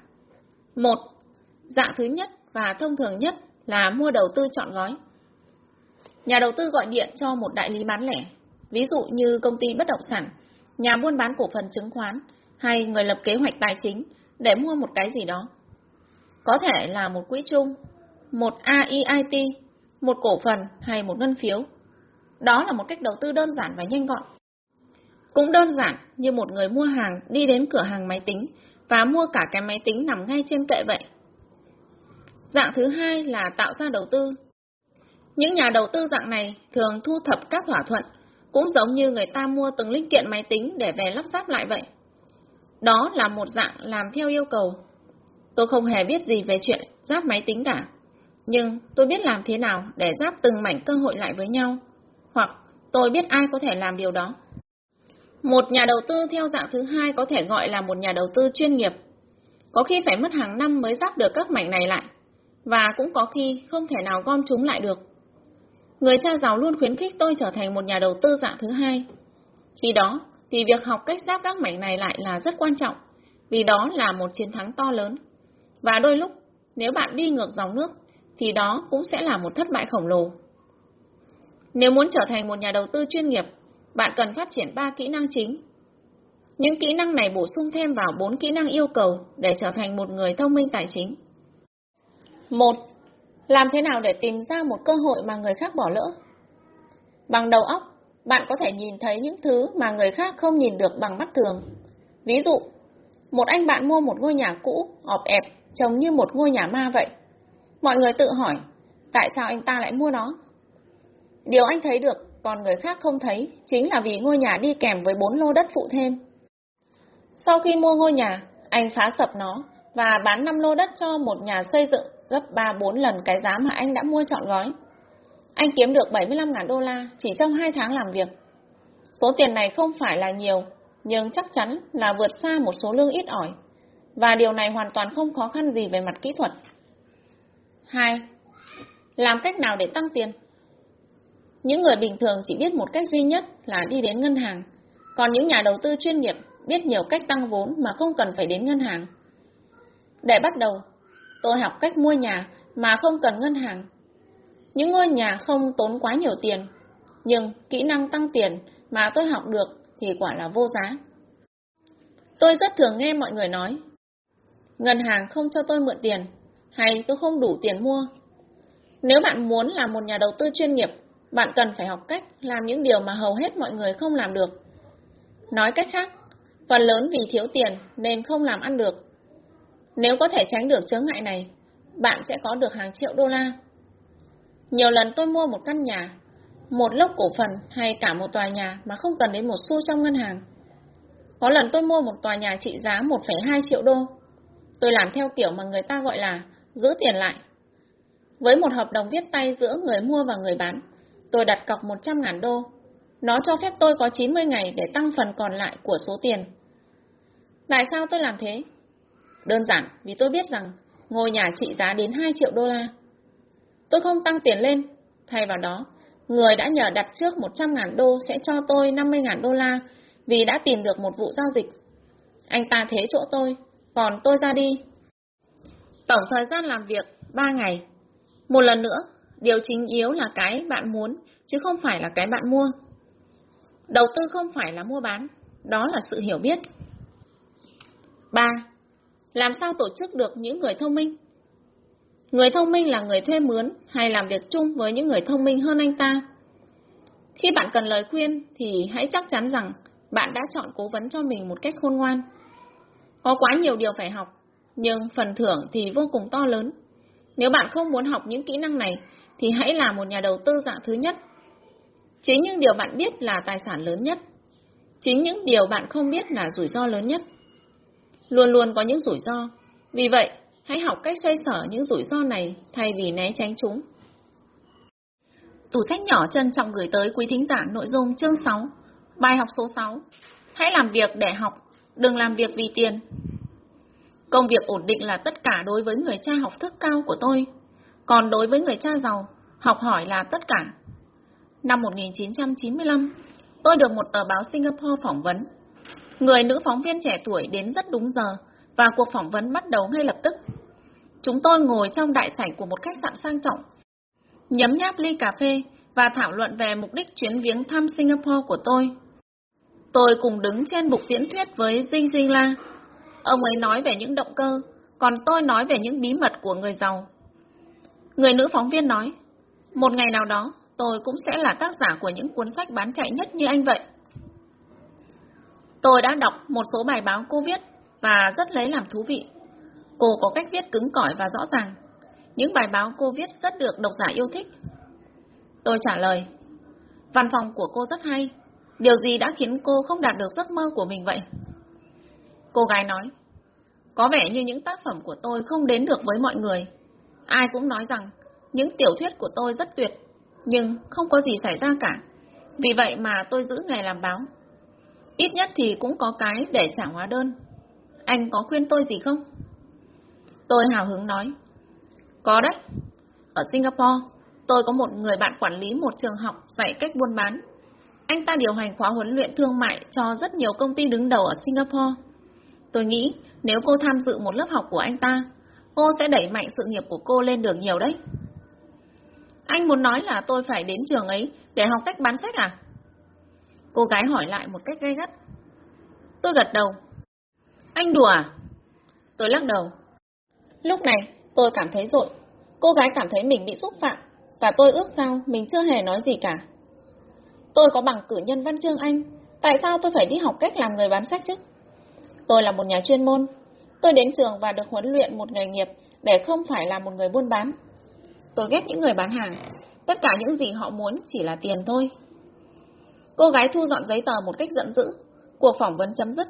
Một, dạng thứ nhất và thông thường nhất là mua đầu tư chọn gói. Nhà đầu tư gọi điện cho một đại lý bán lẻ, ví dụ như công ty bất động sản, nhà buôn bán cổ phần chứng khoán hay người lập kế hoạch tài chính để mua một cái gì đó. Có thể là một quỹ chung, một AEIT, một cổ phần hay một ngân phiếu. Đó là một cách đầu tư đơn giản và nhanh gọn. Cũng đơn giản như một người mua hàng đi đến cửa hàng máy tính và mua cả cái máy tính nằm ngay trên kệ vậy. Dạng thứ hai là tạo ra đầu tư. Những nhà đầu tư dạng này thường thu thập các thỏa thuận, cũng giống như người ta mua từng linh kiện máy tính để về lắp ráp lại vậy. Đó là một dạng làm theo yêu cầu. Tôi không hề biết gì về chuyện ráp máy tính cả, nhưng tôi biết làm thế nào để ráp từng mảnh cơ hội lại với nhau, hoặc tôi biết ai có thể làm điều đó. Một nhà đầu tư theo dạng thứ hai có thể gọi là một nhà đầu tư chuyên nghiệp. Có khi phải mất hàng năm mới ráp được các mảnh này lại, và cũng có khi không thể nào gom chúng lại được. Người cha giàu luôn khuyến khích tôi trở thành một nhà đầu tư dạng thứ hai. Khi đó, thì việc học cách giáp các mảnh này lại là rất quan trọng, vì đó là một chiến thắng to lớn. Và đôi lúc, nếu bạn đi ngược dòng nước, thì đó cũng sẽ là một thất bại khổng lồ. Nếu muốn trở thành một nhà đầu tư chuyên nghiệp, bạn cần phát triển 3 kỹ năng chính. Những kỹ năng này bổ sung thêm vào 4 kỹ năng yêu cầu để trở thành một người thông minh tài chính. 1. Làm thế nào để tìm ra một cơ hội mà người khác bỏ lỡ? Bằng đầu óc, bạn có thể nhìn thấy những thứ mà người khác không nhìn được bằng mắt thường. Ví dụ, một anh bạn mua một ngôi nhà cũ, ọp ẹp, trông như một ngôi nhà ma vậy. Mọi người tự hỏi, tại sao anh ta lại mua nó? Điều anh thấy được, còn người khác không thấy, chính là vì ngôi nhà đi kèm với bốn lô đất phụ thêm. Sau khi mua ngôi nhà, anh phá sập nó và bán 5 lô đất cho một nhà xây dựng gấp 3-4 lần cái giá mà anh đã mua trọn gói. Anh kiếm được 75.000 đô la chỉ trong 2 tháng làm việc. Số tiền này không phải là nhiều, nhưng chắc chắn là vượt xa một số lương ít ỏi, và điều này hoàn toàn không khó khăn gì về mặt kỹ thuật. 2. Làm cách nào để tăng tiền? Những người bình thường chỉ biết một cách duy nhất là đi đến ngân hàng, còn những nhà đầu tư chuyên nghiệp biết nhiều cách tăng vốn mà không cần phải đến ngân hàng. Để bắt đầu, tôi học cách mua nhà mà không cần ngân hàng. Những ngôi nhà không tốn quá nhiều tiền, nhưng kỹ năng tăng tiền mà tôi học được thì quả là vô giá. Tôi rất thường nghe mọi người nói, ngân hàng không cho tôi mượn tiền, hay tôi không đủ tiền mua. Nếu bạn muốn là một nhà đầu tư chuyên nghiệp, bạn cần phải học cách làm những điều mà hầu hết mọi người không làm được. Nói cách khác, phần lớn vì thiếu tiền nên không làm ăn được. Nếu có thể tránh được chướng ngại này, bạn sẽ có được hàng triệu đô la. Nhiều lần tôi mua một căn nhà, một lốc cổ phần hay cả một tòa nhà mà không cần đến một xu trong ngân hàng. Có lần tôi mua một tòa nhà trị giá 1,2 triệu đô. Tôi làm theo kiểu mà người ta gọi là giữ tiền lại. Với một hợp đồng viết tay giữa người mua và người bán, tôi đặt cọc 100.000 đô. Nó cho phép tôi có 90 ngày để tăng phần còn lại của số tiền. Tại sao tôi làm thế? Đơn giản vì tôi biết rằng ngôi nhà trị giá đến 2 triệu đô la. Tôi không tăng tiền lên, thay vào đó, người đã nhờ đặt trước 100.000 đô sẽ cho tôi 50.000 đô la vì đã tìm được một vụ giao dịch. Anh ta thế chỗ tôi, còn tôi ra đi. Tổng thời gian làm việc 3 ngày. Một lần nữa, điều chính yếu là cái bạn muốn, chứ không phải là cái bạn mua. Đầu tư không phải là mua bán, đó là sự hiểu biết. 3. Làm sao tổ chức được những người thông minh? Người thông minh là người thuê mướn hay làm việc chung với những người thông minh hơn anh ta. Khi bạn cần lời khuyên thì hãy chắc chắn rằng bạn đã chọn cố vấn cho mình một cách khôn ngoan. Có quá nhiều điều phải học, nhưng phần thưởng thì vô cùng to lớn. Nếu bạn không muốn học những kỹ năng này, thì hãy là một nhà đầu tư dạng thứ nhất. Chính những điều bạn biết là tài sản lớn nhất. Chính những điều bạn không biết là rủi ro lớn nhất. Luôn luôn có những rủi ro. Vì vậy, hãy học cách xoay sở những rủi ro này thay vì né tránh chúng. Tủ sách nhỏ trân trọng gửi tới quý thính giả nội dung chương 6, bài học số 6. Hãy làm việc để học, đừng làm việc vì tiền. Công việc ổn định là tất cả đối với người cha học thức cao của tôi. Còn đối với người cha giàu, học hỏi là tất cả. Năm 1995, tôi được một tờ báo Singapore phỏng vấn. Người nữ phóng viên trẻ tuổi đến rất đúng giờ và cuộc phỏng vấn bắt đầu ngay lập tức. Chúng tôi ngồi trong đại sảnh của một khách sạn sang trọng, nhấm nháp ly cà phê và thảo luận về mục đích chuyến viếng thăm Singapore của tôi. Tôi cùng đứng trên bục diễn thuyết với Jing Jing La. Ông ấy nói về những động cơ, còn tôi nói về những bí mật của người giàu. Người nữ phóng viên nói, một ngày nào đó, tôi cũng sẽ là tác giả của những cuốn sách bán chạy nhất như anh vậy. Tôi đã đọc một số bài báo cô viết và rất lấy làm thú vị. Cô có cách viết cứng cỏi và rõ ràng. Những bài báo cô viết rất được độc giả yêu thích. Tôi trả lời, văn phòng của cô rất hay. Điều gì đã khiến cô không đạt được giấc mơ của mình vậy? Cô gái nói, có vẻ như những tác phẩm của tôi không đến được với mọi người. Ai cũng nói rằng những tiểu thuyết của tôi rất tuyệt, nhưng không có gì xảy ra cả. Vì vậy mà tôi giữ nghề làm báo. Ít nhất thì cũng có cái để trả hóa đơn. Anh có khuyên tôi gì không? Tôi hào hứng nói. Có đấy. Ở Singapore, tôi có một người bạn quản lý một trường học dạy cách buôn bán. Anh ta điều hành khóa huấn luyện thương mại cho rất nhiều công ty đứng đầu ở Singapore. Tôi nghĩ nếu cô tham dự một lớp học của anh ta, cô sẽ đẩy mạnh sự nghiệp của cô lên được nhiều đấy. Anh muốn nói là tôi phải đến trường ấy để học cách bán sách à? Cô gái hỏi lại một cách gay gắt. Tôi gật đầu. Anh đùa à? Tôi lắc đầu. Lúc này, tôi cảm thấy rội. Cô gái cảm thấy mình bị xúc phạm, và tôi ước sao mình chưa hề nói gì cả. Tôi có bằng cử nhân văn chương Anh, tại sao tôi phải đi học cách làm người bán sách chứ? Tôi là một nhà chuyên môn. Tôi đến trường và được huấn luyện một nghề nghiệp để không phải là một người buôn bán. Tôi ghét những người bán hàng. Tất cả những gì họ muốn chỉ là tiền thôi. Cô gái thu dọn giấy tờ một cách giận dữ. Cuộc phỏng vấn chấm dứt.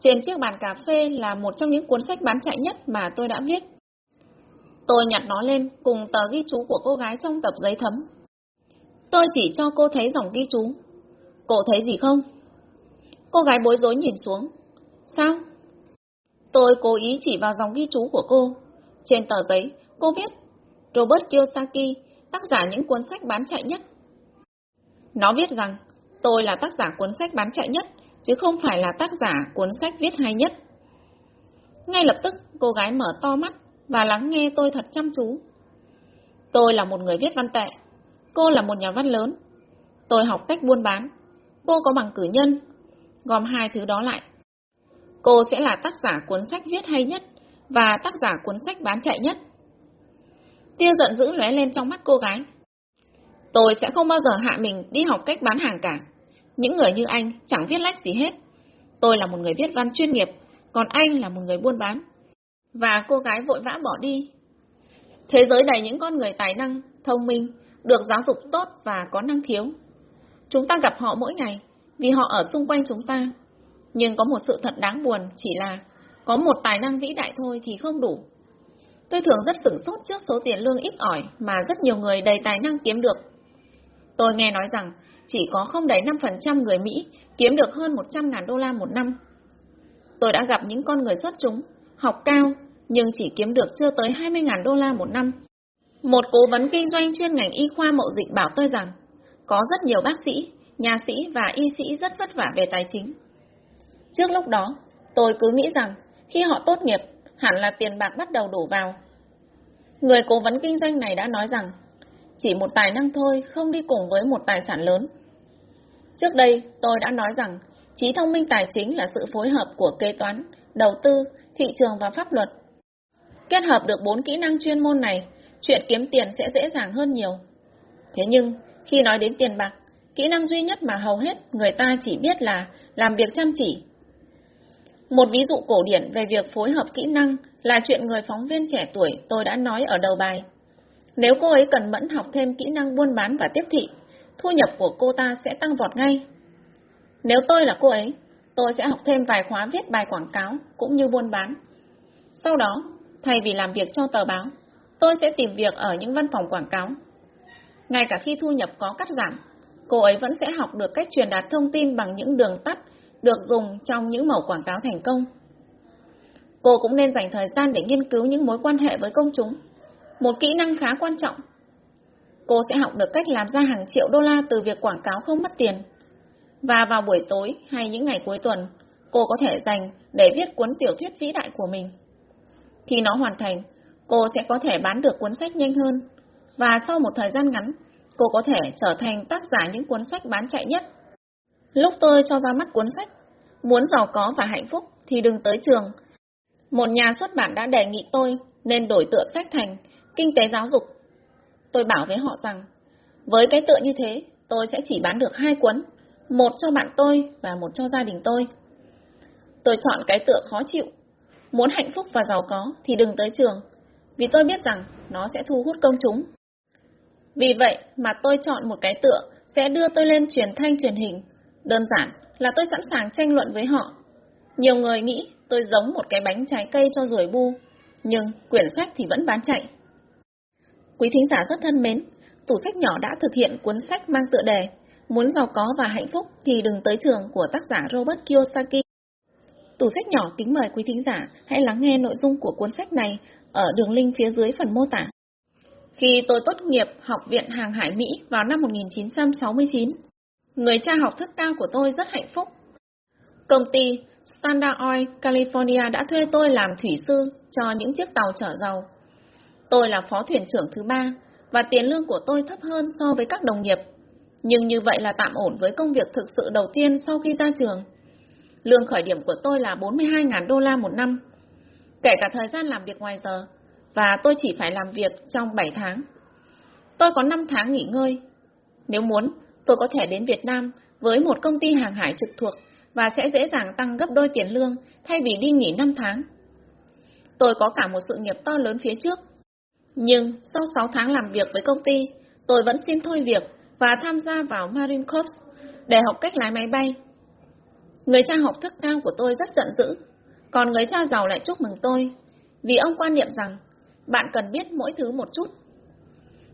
Trên chiếc bàn cà phê là một trong những cuốn sách bán chạy nhất mà tôi đã viết. Tôi nhặt nó lên cùng tờ ghi chú của cô gái trong tập giấy thấm. Tôi chỉ cho cô thấy dòng ghi chú. Cô thấy gì không? Cô gái bối rối nhìn xuống. Sao? Tôi cố ý chỉ vào dòng ghi chú của cô. Trên tờ giấy, cô viết Robert Kiyosaki, tác giả những cuốn sách bán chạy nhất. Nó viết rằng, tôi là tác giả cuốn sách bán chạy nhất, chứ không phải là tác giả cuốn sách viết hay nhất. Ngay lập tức, cô gái mở to mắt và lắng nghe tôi thật chăm chú. Tôi là một người viết văn tệ, cô là một nhà văn lớn. Tôi học cách buôn bán, cô có bằng cử nhân. Gom hai thứ đó lại. Cô sẽ là tác giả cuốn sách viết hay nhất và tác giả cuốn sách bán chạy nhất. Tia giận dữ lóe lên trong mắt cô gái. Tôi sẽ không bao giờ hạ mình đi học cách bán hàng cả. Những người như anh chẳng viết lách gì hết. Tôi là một người viết văn chuyên nghiệp, còn anh là một người buôn bán. Và cô gái vội vã bỏ đi. Thế giới đầy những con người tài năng, thông minh, được giáo dục tốt và có năng khiếu. Chúng ta gặp họ mỗi ngày, vì họ ở xung quanh chúng ta. Nhưng có một sự thật đáng buồn chỉ là có một tài năng vĩ đại thôi thì không đủ. Tôi thường rất sửng sốt trước số tiền lương ít ỏi mà rất nhiều người đầy tài năng kiếm được. Tôi nghe nói rằng chỉ có không đầy 5% người Mỹ kiếm được hơn 100.000 đô la một năm. Tôi đã gặp những con người xuất chúng, học cao, nhưng chỉ kiếm được chưa tới 20.000 đô la một năm. Một cố vấn kinh doanh chuyên ngành y khoa mậu dịch bảo tôi rằng, có rất nhiều bác sĩ, nhà sĩ và y sĩ rất vất vả về tài chính. Trước lúc đó, tôi cứ nghĩ rằng khi họ tốt nghiệp, hẳn là tiền bạc bắt đầu đổ vào. Người cố vấn kinh doanh này đã nói rằng, chỉ một tài năng thôi không đi cùng với một tài sản lớn. Trước đây, tôi đã nói rằng, trí thông minh tài chính là sự phối hợp của kế toán, đầu tư, thị trường và pháp luật. Kết hợp được bốn kỹ năng chuyên môn này, chuyện kiếm tiền sẽ dễ dàng hơn nhiều. Thế nhưng, khi nói đến tiền bạc, kỹ năng duy nhất mà hầu hết người ta chỉ biết là làm việc chăm chỉ. Một ví dụ cổ điển về việc phối hợp kỹ năng là chuyện người phóng viên trẻ tuổi tôi đã nói ở đầu bài. Nếu cô ấy cần mẫn học thêm kỹ năng buôn bán và tiếp thị, thu nhập của cô ta sẽ tăng vọt ngay. Nếu tôi là cô ấy, tôi sẽ học thêm vài khóa viết bài quảng cáo cũng như buôn bán. Sau đó, thay vì làm việc cho tờ báo, tôi sẽ tìm việc ở những văn phòng quảng cáo. Ngay cả khi thu nhập có cắt giảm, cô ấy vẫn sẽ học được cách truyền đạt thông tin bằng những đường tắt được dùng trong những mẫu quảng cáo thành công. Cô cũng nên dành thời gian để nghiên cứu những mối quan hệ với công chúng. Một kỹ năng khá quan trọng. Cô sẽ học được cách làm ra hàng triệu đô la từ việc quảng cáo không mất tiền. Và vào buổi tối hay những ngày cuối tuần, cô có thể dành để viết cuốn tiểu thuyết vĩ đại của mình. Khi nó hoàn thành, cô sẽ có thể bán được cuốn sách nhanh hơn. Và sau một thời gian ngắn, cô có thể trở thành tác giả những cuốn sách bán chạy nhất. Lúc tôi cho ra mắt cuốn sách, muốn giàu có và hạnh phúc thì đừng tới trường. Một nhà xuất bản đã đề nghị tôi nên đổi tựa sách thành Kinh tế giáo dục. Tôi bảo với họ rằng, với cái tựa như thế, tôi sẽ chỉ bán được hai cuốn, một cho bạn tôi và một cho gia đình tôi. Tôi chọn cái tựa khó chịu. Muốn hạnh phúc và giàu có thì đừng tới trường, vì tôi biết rằng nó sẽ thu hút công chúng. Vì vậy mà tôi chọn một cái tựa sẽ đưa tôi lên truyền thanh truyền hình. Đơn giản là tôi sẵn sàng tranh luận với họ. Nhiều người nghĩ tôi giống một cái bánh trái cây cho ruồi bu, nhưng quyển sách thì vẫn bán chạy. Quý thính giả rất thân mến, tủ sách nhỏ đã thực hiện cuốn sách mang tựa đề Muốn giàu có và hạnh phúc thì đừng tới trường của tác giả Robert Kiyosaki. Tủ sách nhỏ kính mời quý thính giả hãy lắng nghe nội dung của cuốn sách này ở đường link phía dưới phần mô tả. Khi tôi tốt nghiệp Học viện Hàng hải Mỹ vào năm 1969, người cha học thức cao của tôi rất hạnh phúc. Công ty Standard Oil California đã thuê tôi làm thủy sư cho những chiếc tàu chở dầu. Tôi là phó thuyền trưởng thứ ba và tiền lương của tôi thấp hơn so với các đồng nghiệp. Nhưng như vậy là tạm ổn với công việc thực sự đầu tiên sau khi ra trường. Lương khởi điểm của tôi là 42.000 đô la một năm, kể cả thời gian làm việc ngoài giờ, và tôi chỉ phải làm việc trong 7 tháng. Tôi có 5 tháng nghỉ ngơi. Nếu muốn, tôi có thể đến Việt Nam với một công ty hàng hải trực thuộc và sẽ dễ dàng tăng gấp đôi tiền lương thay vì đi nghỉ 5 tháng. Tôi có cả một sự nghiệp to lớn phía trước. Nhưng sau 6 tháng làm việc với công ty, tôi vẫn xin thôi việc và tham gia vào Marine Corps để học cách lái máy bay. Người cha học thức cao của tôi rất giận dữ, còn người cha giàu lại chúc mừng tôi, vì ông quan niệm rằng bạn cần biết mỗi thứ một chút.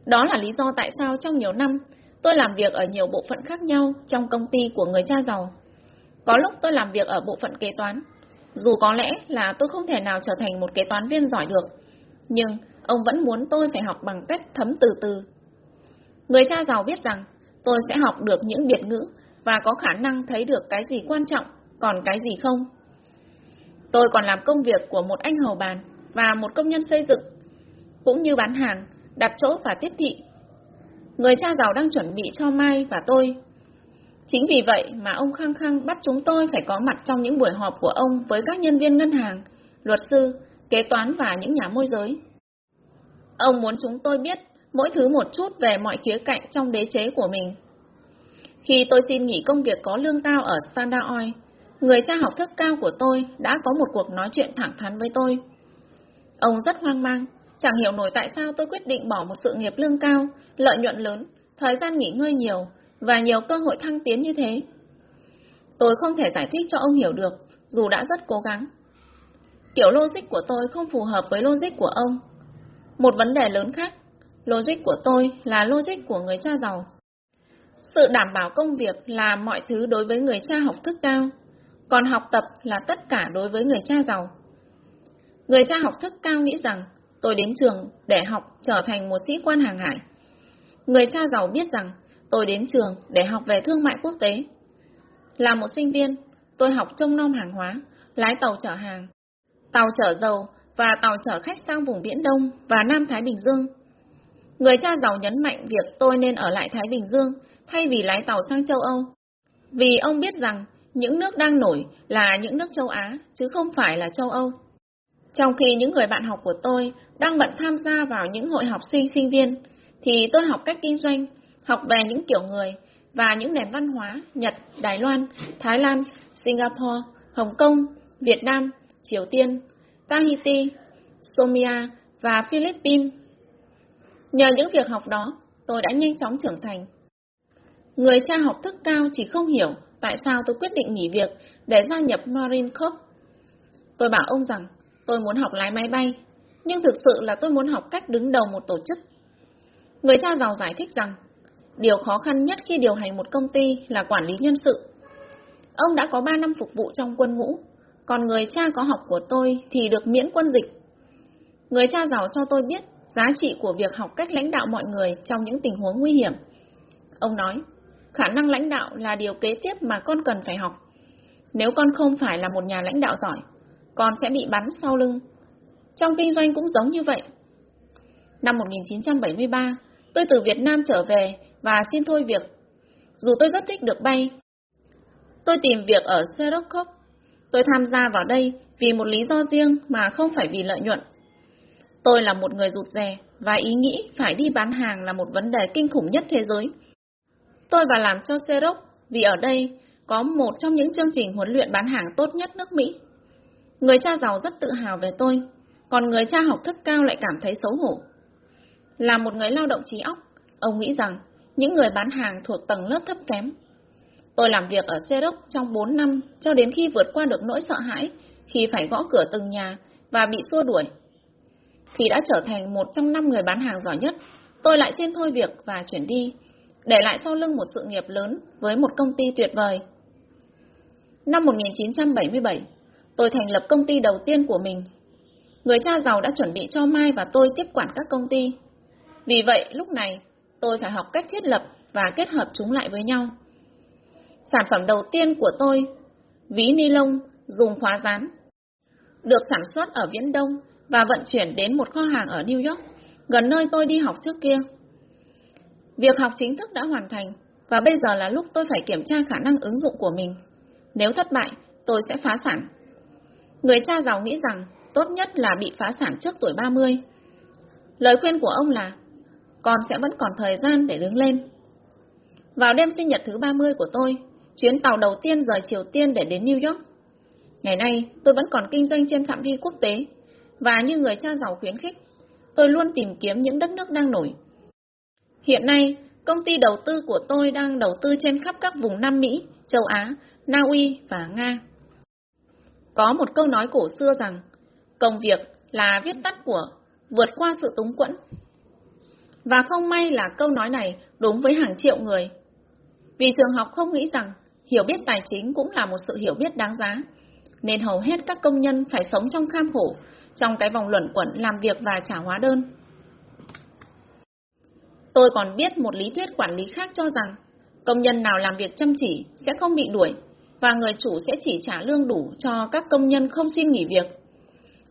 Đó là lý do tại sao trong nhiều năm tôi làm việc ở nhiều bộ phận khác nhau trong công ty của người cha giàu. Có lúc tôi làm việc ở bộ phận kế toán, dù có lẽ là tôi không thể nào trở thành một kế toán viên giỏi được, nhưng ông vẫn muốn tôi phải học bằng cách thấm từ từ. Người cha giàu biết rằng tôi sẽ học được những biệt ngữ và có khả năng thấy được cái gì quan trọng, còn cái gì không. Tôi còn làm công việc của một anh hầu bàn và một công nhân xây dựng, cũng như bán hàng, đặt chỗ và tiếp thị. Người cha giàu đang chuẩn bị cho Mai và tôi. Chính vì vậy mà ông khăng khăng bắt chúng tôi phải có mặt trong những buổi họp của ông với các nhân viên ngân hàng, luật sư, kế toán và những nhà môi giới. Ông muốn chúng tôi biết mỗi thứ một chút về mọi khía cạnh trong đế chế của mình. Khi tôi xin nghỉ công việc có lương cao ở Standard Oil, người cha học thức cao của tôi đã có một cuộc nói chuyện thẳng thắn với tôi. Ông rất hoang mang, chẳng hiểu nổi tại sao tôi quyết định bỏ một sự nghiệp lương cao, lợi nhuận lớn, thời gian nghỉ ngơi nhiều và nhiều cơ hội thăng tiến như thế. Tôi không thể giải thích cho ông hiểu được, dù đã rất cố gắng. Kiểu logic của tôi không phù hợp với logic của ông. Một vấn đề lớn khác, logic của tôi là logic của người cha giàu. Sự đảm bảo công việc là mọi thứ đối với người cha học thức cao, còn học tập là tất cả đối với người cha giàu. Người cha học thức cao nghĩ rằng tôi đến trường để học trở thành một sĩ quan hàng hải. Người cha giàu biết rằng tôi đến trường để học về thương mại quốc tế. Là một sinh viên, tôi học trông nom hàng hóa, lái tàu chở hàng, tàu chở dầu và tàu chở khách sang vùng Viễn Đông và Nam Thái Bình Dương. Người cha giàu nhấn mạnh việc tôi nên ở lại Thái Bình Dương thay vì lái tàu sang châu Âu. Vì ông biết rằng những nước đang nổi là những nước châu Á, chứ không phải là châu Âu. Trong khi những người bạn học của tôi đang bận tham gia vào những hội học sinh sinh viên, thì tôi học cách kinh doanh, học về những kiểu người và những nền văn hóa Nhật, Đài Loan, Thái Lan, Singapore, Hồng Kông, Việt Nam, Triều Tiên, Tahiti, Somia và Philippines. Nhờ những việc học đó, tôi đã nhanh chóng trưởng thành. Người cha học thức cao chỉ không hiểu tại sao tôi quyết định nghỉ việc để gia nhập Marine Corps. Tôi bảo ông rằng tôi muốn học lái máy bay, nhưng thực sự là tôi muốn học cách đứng đầu một tổ chức. Người cha giàu giải thích rằng, điều khó khăn nhất khi điều hành một công ty là quản lý nhân sự. Ông đã có 3 năm phục vụ trong quân ngũ, còn người cha có học của tôi thì được miễn quân dịch. Người cha giàu cho tôi biết giá trị của việc học cách lãnh đạo mọi người trong những tình huống nguy hiểm. Ông nói, khả năng lãnh đạo là điều kế tiếp mà con cần phải học. Nếu con không phải là một nhà lãnh đạo giỏi, con sẽ bị bắn sau lưng. Trong kinh doanh cũng giống như vậy. Năm 1973, tôi từ Việt Nam trở về và xin thôi việc. Dù tôi rất thích được bay, tôi tìm việc ở Serokop. Tôi tham gia vào đây vì một lý do riêng mà không phải vì lợi nhuận. Tôi là một người rụt rè và ý nghĩ phải đi bán hàng là một vấn đề kinh khủng nhất thế giới. Tôi vào làm cho Xerox vì ở đây có một trong những chương trình huấn luyện bán hàng tốt nhất nước Mỹ. Người cha giàu rất tự hào về tôi, còn người cha học thức cao lại cảm thấy xấu hổ. Là một người lao động trí óc, ông nghĩ rằng những người bán hàng thuộc tầng lớp thấp kém. Tôi làm việc ở Xerox trong 4 năm cho đến khi vượt qua được nỗi sợ hãi khi phải gõ cửa từng nhà và bị xua đuổi. Khi đã trở thành một trong năm người bán hàng giỏi nhất, tôi lại xin thôi việc và chuyển đi, để lại sau lưng một sự nghiệp lớn với một công ty tuyệt vời. Năm 1977, tôi thành lập công ty đầu tiên của mình. Người cha giàu đã chuẩn bị cho Mai và tôi tiếp quản các công ty. Vì vậy, lúc này, tôi phải học cách thiết lập và kết hợp chúng lại với nhau. Sản phẩm đầu tiên của tôi, ví ni lông dùng khóa rán, được sản xuất ở Viễn Đông và vận chuyển đến một kho hàng ở New York, gần nơi tôi đi học trước kia. Việc học chính thức đã hoàn thành, và bây giờ là lúc tôi phải kiểm tra khả năng ứng dụng của mình. Nếu thất bại, tôi sẽ phá sản. Người cha giàu nghĩ rằng tốt nhất là bị phá sản trước tuổi 30. Lời khuyên của ông là, con sẽ vẫn còn thời gian để đứng lên. Vào đêm sinh nhật thứ 30 của tôi, chuyến tàu đầu tiên rời Triều Tiên để đến New York. Ngày nay, tôi vẫn còn kinh doanh trên phạm vi quốc tế, và như người cha giàu khuyến khích, tôi luôn tìm kiếm những đất nước đang nổi. Hiện nay, công ty đầu tư của tôi đang đầu tư trên khắp các vùng Nam Mỹ, châu Á, Na Uy và Nga. Có một câu nói cổ xưa rằng, công việc là viết tắt của vượt qua sự túng quẫn. Và không may là câu nói này đúng với hàng triệu người. Vì trường học không nghĩ rằng hiểu biết tài chính cũng là một sự hiểu biết đáng giá, nên hầu hết các công nhân phải sống trong kham khổ trong cái vòng luẩn quẩn làm việc và trả hóa đơn. Tôi còn biết một lý thuyết quản lý khác cho rằng công nhân nào làm việc chăm chỉ sẽ không bị đuổi và người chủ sẽ chỉ trả lương đủ cho các công nhân không xin nghỉ việc.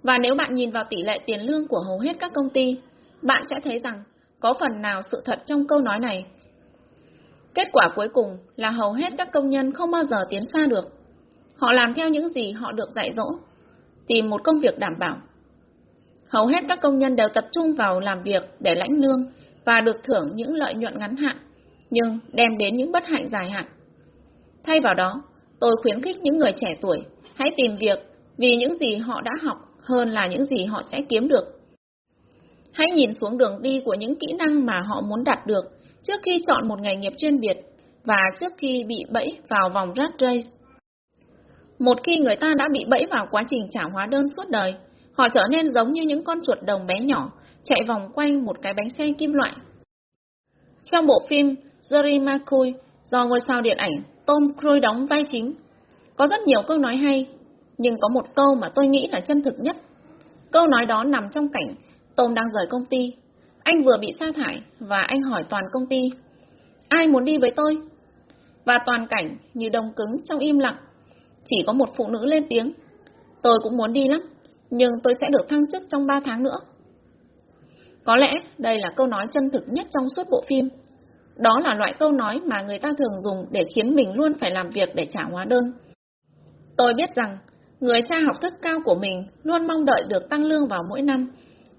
Và nếu bạn nhìn vào tỷ lệ tiền lương của hầu hết các công ty, bạn sẽ thấy rằng có phần nào sự thật trong câu nói này. Kết quả cuối cùng là hầu hết các công nhân không bao giờ tiến xa được. Họ làm theo những gì họ được dạy dỗ, tìm một công việc đảm bảo Hầu hết các công nhân đều tập trung vào làm việc để lãnh lương và được thưởng những lợi nhuận ngắn hạn, nhưng đem đến những bất hạnh dài hạn. Thay vào đó, tôi khuyến khích những người trẻ tuổi hãy tìm việc vì những gì họ đã học hơn là những gì họ sẽ kiếm được. Hãy nhìn xuống đường đi của những kỹ năng mà họ muốn đạt được trước khi chọn một nghề nghiệp chuyên biệt và trước khi bị bẫy vào vòng rat race. Một khi người ta đã bị bẫy vào quá trình trả hóa đơn suốt đời, Họ trở nên giống như những con chuột đồng bé nhỏ, chạy vòng quanh một cái bánh xe kim loại. Trong bộ phim Jerry McCoy do ngôi sao điện ảnh Tom Cruise đóng vai chính, có rất nhiều câu nói hay, nhưng có một câu mà tôi nghĩ là chân thực nhất. Câu nói đó nằm trong cảnh Tom đang rời công ty. Anh vừa bị sa thải và anh hỏi toàn công ty, ai muốn đi với tôi? Và toàn cảnh như đông cứng trong im lặng. Chỉ có một phụ nữ lên tiếng, tôi cũng muốn đi lắm nhưng tôi sẽ được thăng chức trong 3 tháng nữa. Có lẽ đây là câu nói chân thực nhất trong suốt bộ phim. Đó là loại câu nói mà người ta thường dùng để khiến mình luôn phải làm việc để trả hóa đơn. Tôi biết rằng, người cha học thức cao của mình luôn mong đợi được tăng lương vào mỗi năm,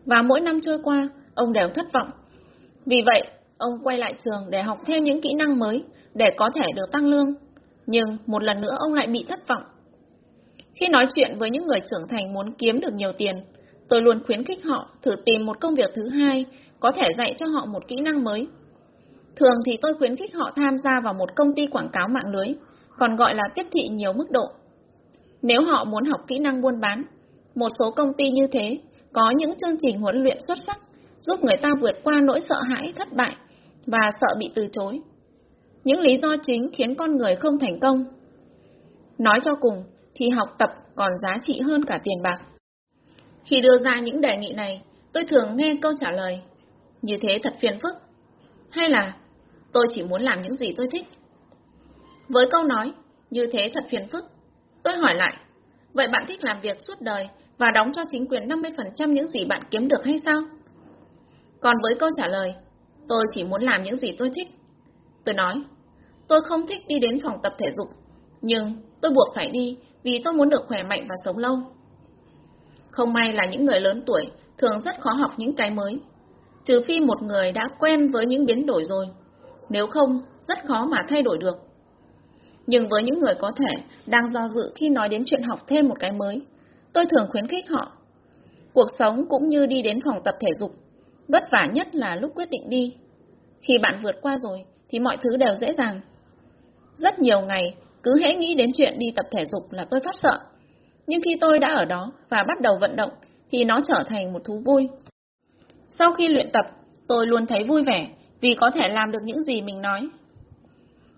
và mỗi năm trôi qua, ông đều thất vọng. Vì vậy, ông quay lại trường để học thêm những kỹ năng mới để có thể được tăng lương. Nhưng một lần nữa ông lại bị thất vọng khi nói chuyện với những người trưởng thành muốn kiếm được nhiều tiền, tôi luôn khuyến khích họ thử tìm một công việc thứ hai có thể dạy cho họ một kỹ năng mới. Thường thì tôi khuyến khích họ tham gia vào một công ty quảng cáo mạng lưới, còn gọi là tiếp thị nhiều mức độ. Nếu họ muốn học kỹ năng buôn bán, một số công ty như thế có những chương trình huấn luyện xuất sắc giúp người ta vượt qua nỗi sợ hãi thất bại và sợ bị từ chối. Những lý do chính khiến con người không thành công. Nói cho cùng, thì học tập còn giá trị hơn cả tiền bạc. Khi đưa ra những đề nghị này, tôi thường nghe câu trả lời, như thế thật phiền phức. Hay là, tôi chỉ muốn làm những gì tôi thích. Với câu nói, như thế thật phiền phức, tôi hỏi lại, vậy bạn thích làm việc suốt đời và đóng cho chính quyền 50% những gì bạn kiếm được hay sao? Còn với câu trả lời, tôi chỉ muốn làm những gì tôi thích. Tôi nói, tôi không thích đi đến phòng tập thể dục, nhưng tôi buộc phải đi vì tôi muốn được khỏe mạnh và sống lâu. Không may là những người lớn tuổi thường rất khó học những cái mới, trừ phi một người đã quen với những biến đổi rồi, nếu không rất khó mà thay đổi được. Nhưng với những người có thể đang do dự khi nói đến chuyện học thêm một cái mới, tôi thường khuyến khích họ. Cuộc sống cũng như đi đến phòng tập thể dục, vất vả nhất là lúc quyết định đi. Khi bạn vượt qua rồi thì mọi thứ đều dễ dàng. Rất nhiều ngày, cứ hễ nghĩ đến chuyện đi tập thể dục là tôi phát sợ. Nhưng khi tôi đã ở đó và bắt đầu vận động thì nó trở thành một thú vui. Sau khi luyện tập, tôi luôn thấy vui vẻ vì có thể làm được những gì mình nói.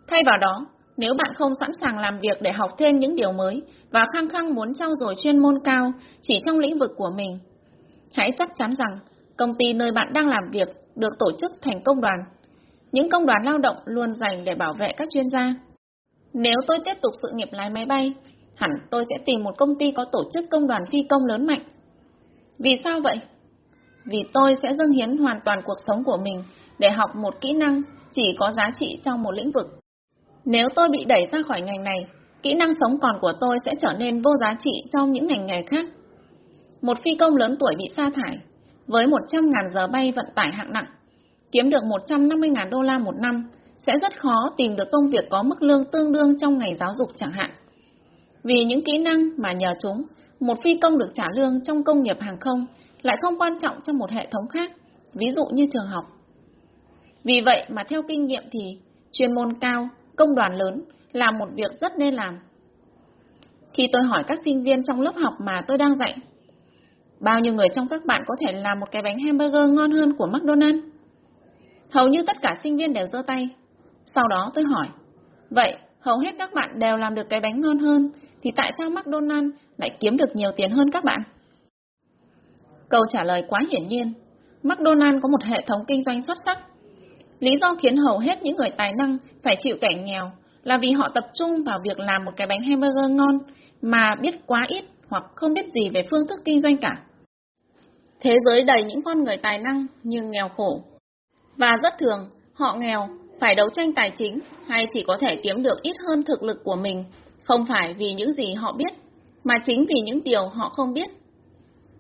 Thay vào đó, nếu bạn không sẵn sàng làm việc để học thêm những điều mới và khăng khăng muốn trau dồi chuyên môn cao chỉ trong lĩnh vực của mình, hãy chắc chắn rằng công ty nơi bạn đang làm việc được tổ chức thành công đoàn. Những công đoàn lao động luôn dành để bảo vệ các chuyên gia. Nếu tôi tiếp tục sự nghiệp lái máy bay, hẳn tôi sẽ tìm một công ty có tổ chức công đoàn phi công lớn mạnh. Vì sao vậy? Vì tôi sẽ dâng hiến hoàn toàn cuộc sống của mình để học một kỹ năng chỉ có giá trị trong một lĩnh vực. Nếu tôi bị đẩy ra khỏi ngành này, kỹ năng sống còn của tôi sẽ trở nên vô giá trị trong những ngành nghề khác. Một phi công lớn tuổi bị sa thải, với 100.000 giờ bay vận tải hạng nặng, kiếm được 150.000 đô la một năm, sẽ rất khó tìm được công việc có mức lương tương đương trong ngành giáo dục chẳng hạn. Vì những kỹ năng mà nhờ chúng, một phi công được trả lương trong công nghiệp hàng không lại không quan trọng trong một hệ thống khác, ví dụ như trường học. Vì vậy mà theo kinh nghiệm thì chuyên môn cao, công đoàn lớn là một việc rất nên làm. Khi tôi hỏi các sinh viên trong lớp học mà tôi đang dạy, bao nhiêu người trong các bạn có thể làm một cái bánh hamburger ngon hơn của McDonald's? Hầu như tất cả sinh viên đều giơ tay. Sau đó tôi hỏi, vậy hầu hết các bạn đều làm được cái bánh ngon hơn, thì tại sao McDonald's lại kiếm được nhiều tiền hơn các bạn? Câu trả lời quá hiển nhiên. McDonald's có một hệ thống kinh doanh xuất sắc. Lý do khiến hầu hết những người tài năng phải chịu cảnh nghèo là vì họ tập trung vào việc làm một cái bánh hamburger ngon mà biết quá ít hoặc không biết gì về phương thức kinh doanh cả. Thế giới đầy những con người tài năng nhưng nghèo khổ. Và rất thường, họ nghèo, phải đấu tranh tài chính hay chỉ có thể kiếm được ít hơn thực lực của mình, không phải vì những gì họ biết, mà chính vì những điều họ không biết.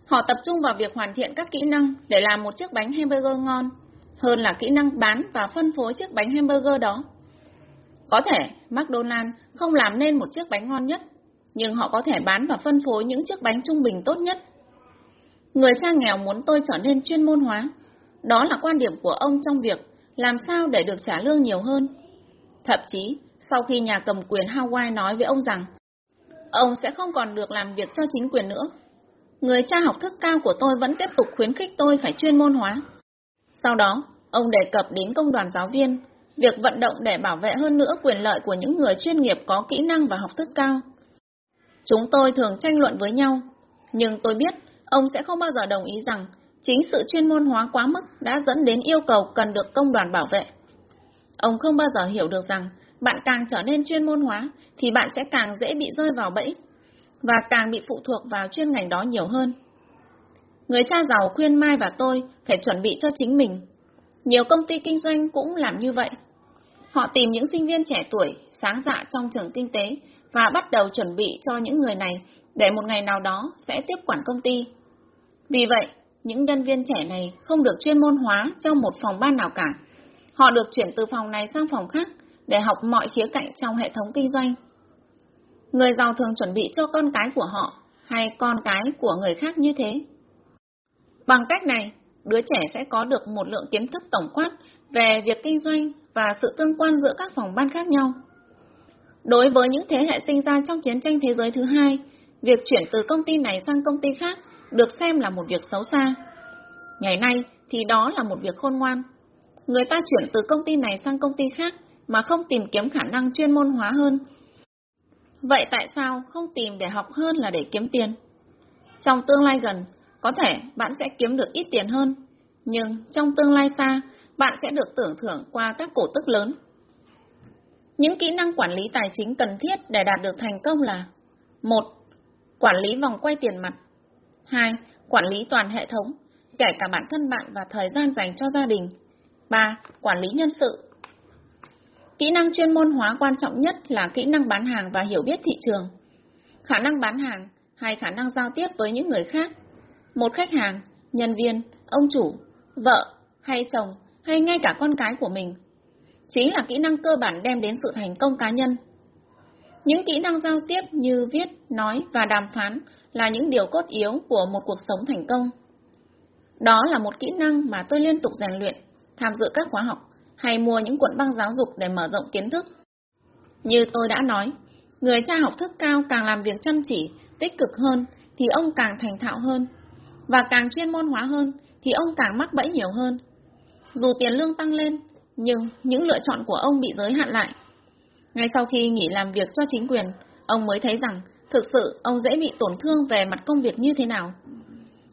Họ tập trung vào việc hoàn thiện các kỹ năng để làm một chiếc bánh hamburger ngon, hơn là kỹ năng bán và phân phối chiếc bánh hamburger đó. Có thể McDonald's không làm nên một chiếc bánh ngon nhất, nhưng họ có thể bán và phân phối những chiếc bánh trung bình tốt nhất. Người cha nghèo muốn tôi trở nên chuyên môn hóa. Đó là quan điểm của ông trong việc làm sao để được trả lương nhiều hơn. Thậm chí, sau khi nhà cầm quyền Hawaii nói với ông rằng ông sẽ không còn được làm việc cho chính quyền nữa, người cha học thức cao của tôi vẫn tiếp tục khuyến khích tôi phải chuyên môn hóa. Sau đó, ông đề cập đến công đoàn giáo viên, việc vận động để bảo vệ hơn nữa quyền lợi của những người chuyên nghiệp có kỹ năng và học thức cao. Chúng tôi thường tranh luận với nhau, nhưng tôi biết ông sẽ không bao giờ đồng ý rằng chính sự chuyên môn hóa quá mức đã dẫn đến yêu cầu cần được công đoàn bảo vệ. Ông không bao giờ hiểu được rằng bạn càng trở nên chuyên môn hóa thì bạn sẽ càng dễ bị rơi vào bẫy và càng bị phụ thuộc vào chuyên ngành đó nhiều hơn. Người cha giàu khuyên Mai và tôi phải chuẩn bị cho chính mình. Nhiều công ty kinh doanh cũng làm như vậy. Họ tìm những sinh viên trẻ tuổi, sáng dạ trong trường kinh tế và bắt đầu chuẩn bị cho những người này để một ngày nào đó sẽ tiếp quản công ty. Vì vậy, những nhân viên trẻ này không được chuyên môn hóa trong một phòng ban nào cả. Họ được chuyển từ phòng này sang phòng khác để học mọi khía cạnh trong hệ thống kinh doanh. Người giàu thường chuẩn bị cho con cái của họ hay con cái của người khác như thế. Bằng cách này, đứa trẻ sẽ có được một lượng kiến thức tổng quát về việc kinh doanh và sự tương quan giữa các phòng ban khác nhau. Đối với những thế hệ sinh ra trong chiến tranh thế giới thứ hai, việc chuyển từ công ty này sang công ty khác được xem là một việc xấu xa. Ngày nay thì đó là một việc khôn ngoan. Người ta chuyển từ công ty này sang công ty khác mà không tìm kiếm khả năng chuyên môn hóa hơn. Vậy tại sao không tìm để học hơn là để kiếm tiền? Trong tương lai gần, có thể bạn sẽ kiếm được ít tiền hơn, nhưng trong tương lai xa, bạn sẽ được tưởng thưởng qua các cổ tức lớn. Những kỹ năng quản lý tài chính cần thiết để đạt được thành công là một, Quản lý vòng quay tiền mặt 2. Quản lý toàn hệ thống, kể cả bản thân bạn và thời gian dành cho gia đình 3. Quản lý nhân sự Kỹ năng chuyên môn hóa quan trọng nhất là kỹ năng bán hàng và hiểu biết thị trường. Khả năng bán hàng hay khả năng giao tiếp với những người khác. Một khách hàng, nhân viên, ông chủ, vợ hay chồng hay ngay cả con cái của mình. Chính là kỹ năng cơ bản đem đến sự thành công cá nhân. Những kỹ năng giao tiếp như viết, nói và đàm phán là những điều cốt yếu của một cuộc sống thành công. Đó là một kỹ năng mà tôi liên tục rèn luyện, tham dự các khóa học hay mua những cuộn băng giáo dục để mở rộng kiến thức. Như tôi đã nói, người cha học thức cao càng làm việc chăm chỉ, tích cực hơn thì ông càng thành thạo hơn, và càng chuyên môn hóa hơn thì ông càng mắc bẫy nhiều hơn. Dù tiền lương tăng lên, nhưng những lựa chọn của ông bị giới hạn lại. Ngay sau khi nghỉ làm việc cho chính quyền, ông mới thấy rằng thực sự ông dễ bị tổn thương về mặt công việc như thế nào.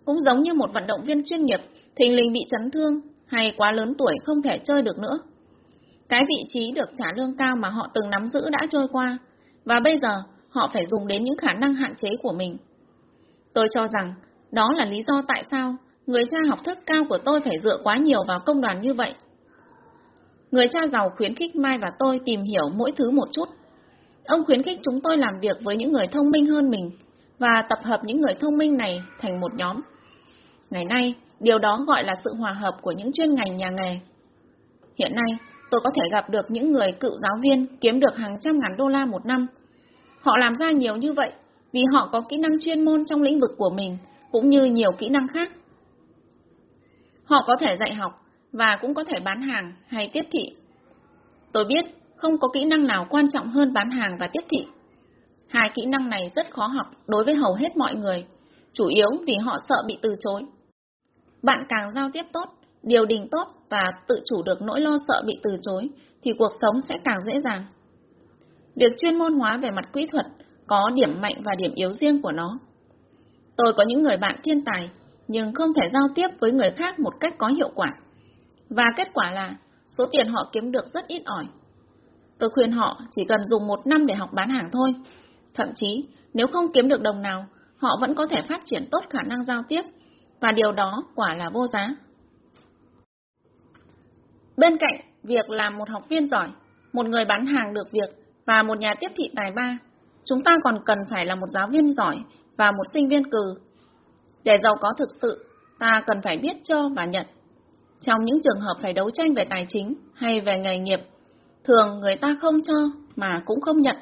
Cũng giống như một vận động viên chuyên nghiệp, thình lình bị chấn thương hay quá lớn tuổi không thể chơi được nữa. Cái vị trí được trả lương cao mà họ từng nắm giữ đã trôi qua, và bây giờ họ phải dùng đến những khả năng hạn chế của mình. Tôi cho rằng đó là lý do tại sao người cha học thức cao của tôi phải dựa quá nhiều vào công đoàn như vậy. Người cha giàu khuyến khích Mai và tôi tìm hiểu mỗi thứ một chút. Ông khuyến khích chúng tôi làm việc với những người thông minh hơn mình và tập hợp những người thông minh này thành một nhóm. Ngày nay, điều đó gọi là sự hòa hợp của những chuyên ngành nhà nghề. Hiện nay, tôi có thể gặp được những người cựu giáo viên kiếm được hàng trăm ngàn đô la một năm. Họ làm ra nhiều như vậy vì họ có kỹ năng chuyên môn trong lĩnh vực của mình cũng như nhiều kỹ năng khác. Họ có thể dạy học và cũng có thể bán hàng hay tiếp thị. Tôi biết không có kỹ năng nào quan trọng hơn bán hàng và tiếp thị. Hai kỹ năng này rất khó học đối với hầu hết mọi người, chủ yếu vì họ sợ bị từ chối. Bạn càng giao tiếp tốt, điều đình tốt và tự chủ được nỗi lo sợ bị từ chối, thì cuộc sống sẽ càng dễ dàng. Việc chuyên môn hóa về mặt kỹ thuật có điểm mạnh và điểm yếu riêng của nó. Tôi có những người bạn thiên tài, nhưng không thể giao tiếp với người khác một cách có hiệu quả. Và kết quả là số tiền họ kiếm được rất ít ỏi. Tôi khuyên họ chỉ cần dùng một năm để học bán hàng thôi. Thậm chí, nếu không kiếm được đồng nào, họ vẫn có thể phát triển tốt khả năng giao tiếp, và điều đó quả là vô giá. Bên cạnh việc làm một học viên giỏi, một người bán hàng được việc và một nhà tiếp thị tài ba, chúng ta còn cần phải là một giáo viên giỏi và một sinh viên cừ. Để giàu có thực sự, ta cần phải biết cho và nhận. Trong những trường hợp phải đấu tranh về tài chính hay về nghề nghiệp, thường người ta không cho mà cũng không nhận.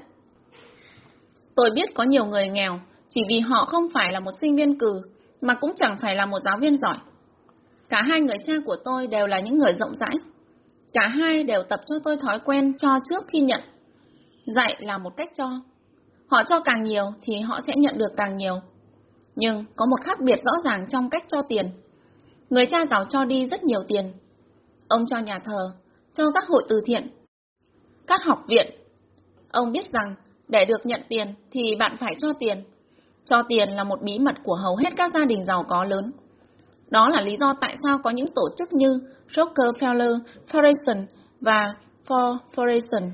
Tôi biết có nhiều người nghèo chỉ vì họ không phải là một sinh viên cừ mà cũng chẳng phải là một giáo viên giỏi. Cả hai người cha của tôi đều là những người rộng rãi. Cả hai đều tập cho tôi thói quen cho trước khi nhận. Dạy là một cách cho. Họ cho càng nhiều thì họ sẽ nhận được càng nhiều. Nhưng có một khác biệt rõ ràng trong cách cho tiền. Người cha giàu cho đi rất nhiều tiền. Ông cho nhà thờ, cho các hội từ thiện, các học viện. Ông biết rằng để được nhận tiền thì bạn phải cho tiền. Cho tiền là một bí mật của hầu hết các gia đình giàu có lớn. Đó là lý do tại sao có những tổ chức như Rockefeller Foundation và For Foundation.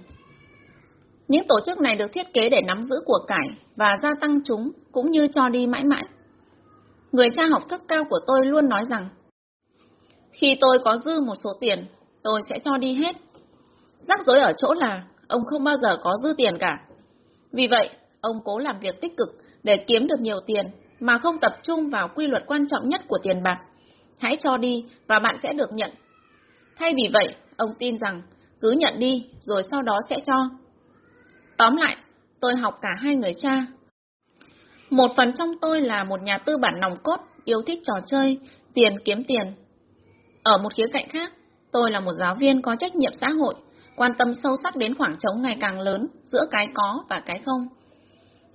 Những tổ chức này được thiết kế để nắm giữ của cải và gia tăng chúng cũng như cho đi mãi mãi. Người cha học cấp cao của tôi luôn nói rằng khi tôi có dư một số tiền, tôi sẽ cho đi hết. Rắc rối ở chỗ là ông không bao giờ có dư tiền cả. Vì vậy, ông cố làm việc tích cực để kiếm được nhiều tiền mà không tập trung vào quy luật quan trọng nhất của tiền bạc. Hãy cho đi và bạn sẽ được nhận. Thay vì vậy, ông tin rằng cứ nhận đi rồi sau đó sẽ cho. Tóm lại, tôi học cả hai người cha. Một phần trong tôi là một nhà tư bản nòng cốt, yêu thích trò chơi, tiền kiếm tiền. Ở một khía cạnh khác, tôi là một giáo viên có trách nhiệm xã hội, quan tâm sâu sắc đến khoảng trống ngày càng lớn giữa cái có và cái không.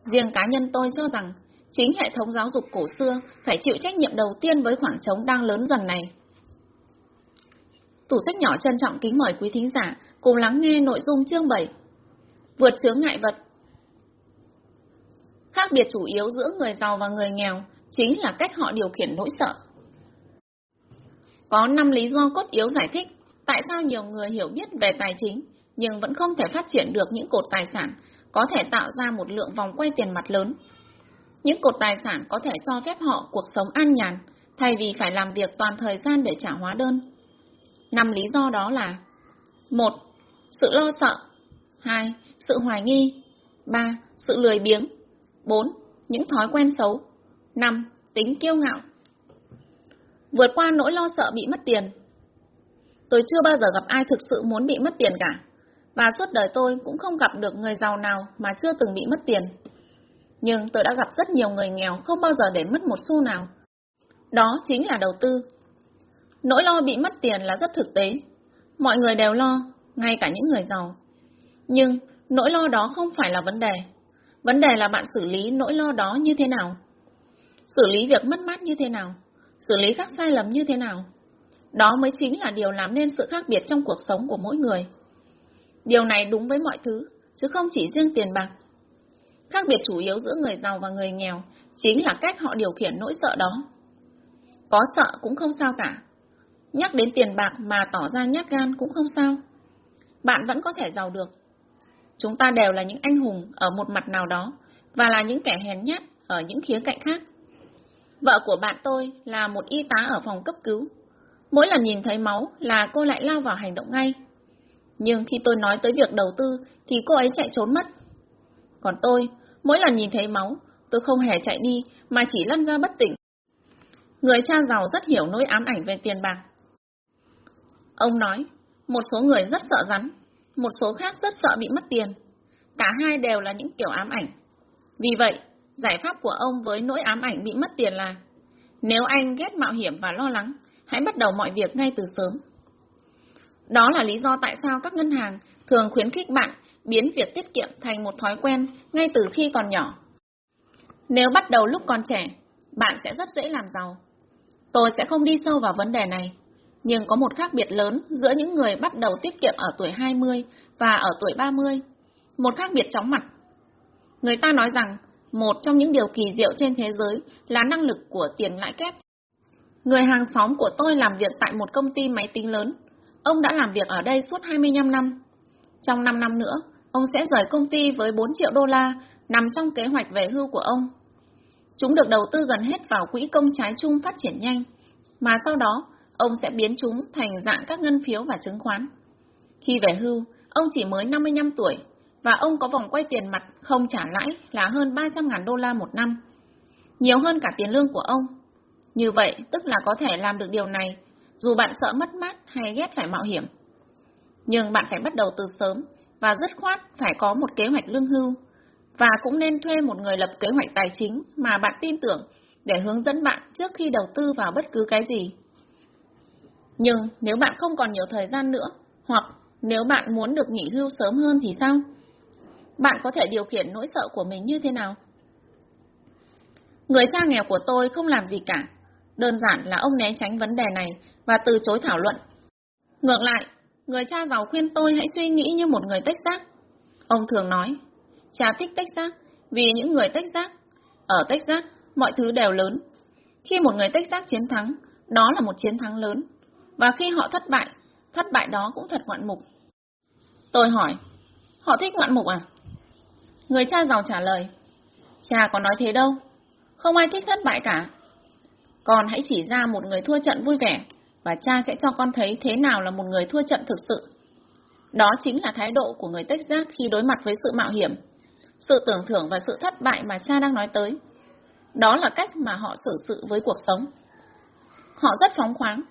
Riêng cá nhân tôi cho rằng, chính hệ thống giáo dục cổ xưa phải chịu trách nhiệm đầu tiên với khoảng trống đang lớn dần này. Tủ sách nhỏ trân trọng kính mời quý thính giả cùng lắng nghe nội dung chương 7. Vượt chướng ngại vật Khác biệt chủ yếu giữa người giàu và người nghèo chính là cách họ điều khiển nỗi sợ. Có 5 lý do cốt yếu giải thích tại sao nhiều người hiểu biết về tài chính, nhưng vẫn không thể phát triển được những cột tài sản, có thể tạo ra một lượng vòng quay tiền mặt lớn. Những cột tài sản có thể cho phép họ cuộc sống an nhàn, thay vì phải làm việc toàn thời gian để trả hóa đơn. Năm lý do đó là, một, Sự lo sợ 2. Sự hoài nghi 3. Sự lười biếng 4. Những thói quen xấu 5. Tính kiêu ngạo Vượt qua nỗi lo sợ bị mất tiền Tôi chưa bao giờ gặp ai thực sự muốn bị mất tiền cả và suốt đời tôi cũng không gặp được người giàu nào mà chưa từng bị mất tiền. Nhưng tôi đã gặp rất nhiều người nghèo không bao giờ để mất một xu nào. Đó chính là đầu tư. Nỗi lo bị mất tiền là rất thực tế. Mọi người đều lo, ngay cả những người giàu. Nhưng nỗi lo đó không phải là vấn đề. Vấn đề là bạn xử lý nỗi lo đó như thế nào. Xử lý việc mất mát như thế nào. Xử lý các sai lầm như thế nào. Đó mới chính là điều làm nên sự khác biệt trong cuộc sống của mỗi người. Điều này đúng với mọi thứ, chứ không chỉ riêng tiền bạc. Khác biệt chủ yếu giữa người giàu và người nghèo chính là cách họ điều khiển nỗi sợ đó. Có sợ cũng không sao cả. Nhắc đến tiền bạc mà tỏ ra nhát gan cũng không sao. Bạn vẫn có thể giàu được. Chúng ta đều là những anh hùng ở một mặt nào đó và là những kẻ hèn nhát ở những khía cạnh khác. Vợ của bạn tôi là một y tá ở phòng cấp cứu. Mỗi lần nhìn thấy máu là cô lại lao vào hành động ngay. Nhưng khi tôi nói tới việc đầu tư thì cô ấy chạy trốn mất. Còn tôi, mỗi lần nhìn thấy máu, tôi không hề chạy đi mà chỉ lăn ra bất tỉnh. Người cha giàu rất hiểu nỗi ám ảnh về tiền bạc. Ông nói, một số người rất sợ rắn, một số khác rất sợ bị mất tiền. Cả hai đều là những kiểu ám ảnh. Vì vậy, giải pháp của ông với nỗi ám ảnh bị mất tiền là nếu anh ghét mạo hiểm và lo lắng, hãy bắt đầu mọi việc ngay từ sớm. Đó là lý do tại sao các ngân hàng thường khuyến khích bạn biến việc tiết kiệm thành một thói quen ngay từ khi còn nhỏ. Nếu bắt đầu lúc còn trẻ, bạn sẽ rất dễ làm giàu. Tôi sẽ không đi sâu vào vấn đề này, nhưng có một khác biệt lớn giữa những người bắt đầu tiết kiệm ở tuổi 20 và ở tuổi 30. Một khác biệt chóng mặt. Người ta nói rằng, một trong những điều kỳ diệu trên thế giới là năng lực của tiền lãi kép. Người hàng xóm của tôi làm việc tại một công ty máy tính lớn, Ông đã làm việc ở đây suốt 25 năm. Trong 5 năm nữa, ông sẽ rời công ty với 4 triệu đô la nằm trong kế hoạch về hưu của ông. Chúng được đầu tư gần hết vào quỹ công trái chung phát triển nhanh, mà sau đó ông sẽ biến chúng thành dạng các ngân phiếu và chứng khoán. Khi về hưu, ông chỉ mới 55 tuổi và ông có vòng quay tiền mặt không trả lãi là hơn 300.000 đô la một năm, nhiều hơn cả tiền lương của ông. Như vậy, tức là có thể làm được điều này dù bạn sợ mất mát hay ghét phải mạo hiểm. Nhưng bạn phải bắt đầu từ sớm và dứt khoát phải có một kế hoạch lương hưu và cũng nên thuê một người lập kế hoạch tài chính mà bạn tin tưởng để hướng dẫn bạn trước khi đầu tư vào bất cứ cái gì. Nhưng nếu bạn không còn nhiều thời gian nữa, hoặc nếu bạn muốn được nghỉ hưu sớm hơn thì sao? Bạn có thể điều khiển nỗi sợ của mình như thế nào? Người xa nghèo của tôi không làm gì cả. Đơn giản là ông né tránh vấn đề này và từ chối thảo luận. Ngược lại, người cha giàu khuyên tôi hãy suy nghĩ như một người tách giác. Ông thường nói, cha thích tách giác vì những người tách giác, ở tách giác, mọi thứ đều lớn. Khi một người tách giác chiến thắng, đó là một chiến thắng lớn. Và khi họ thất bại, thất bại đó cũng thật ngoạn mục. Tôi hỏi, họ thích ngoạn mục à? Người cha giàu trả lời, cha có nói thế đâu, không ai thích thất bại cả. Con hãy chỉ ra một người thua trận vui vẻ, và cha sẽ cho con thấy thế nào là một người thua trận thực sự. Đó chính là thái độ của người tách giác khi đối mặt với sự mạo hiểm, sự tưởng thưởng và sự thất bại mà cha đang nói tới. Đó là cách mà họ xử sự với cuộc sống. Họ rất phóng khoáng,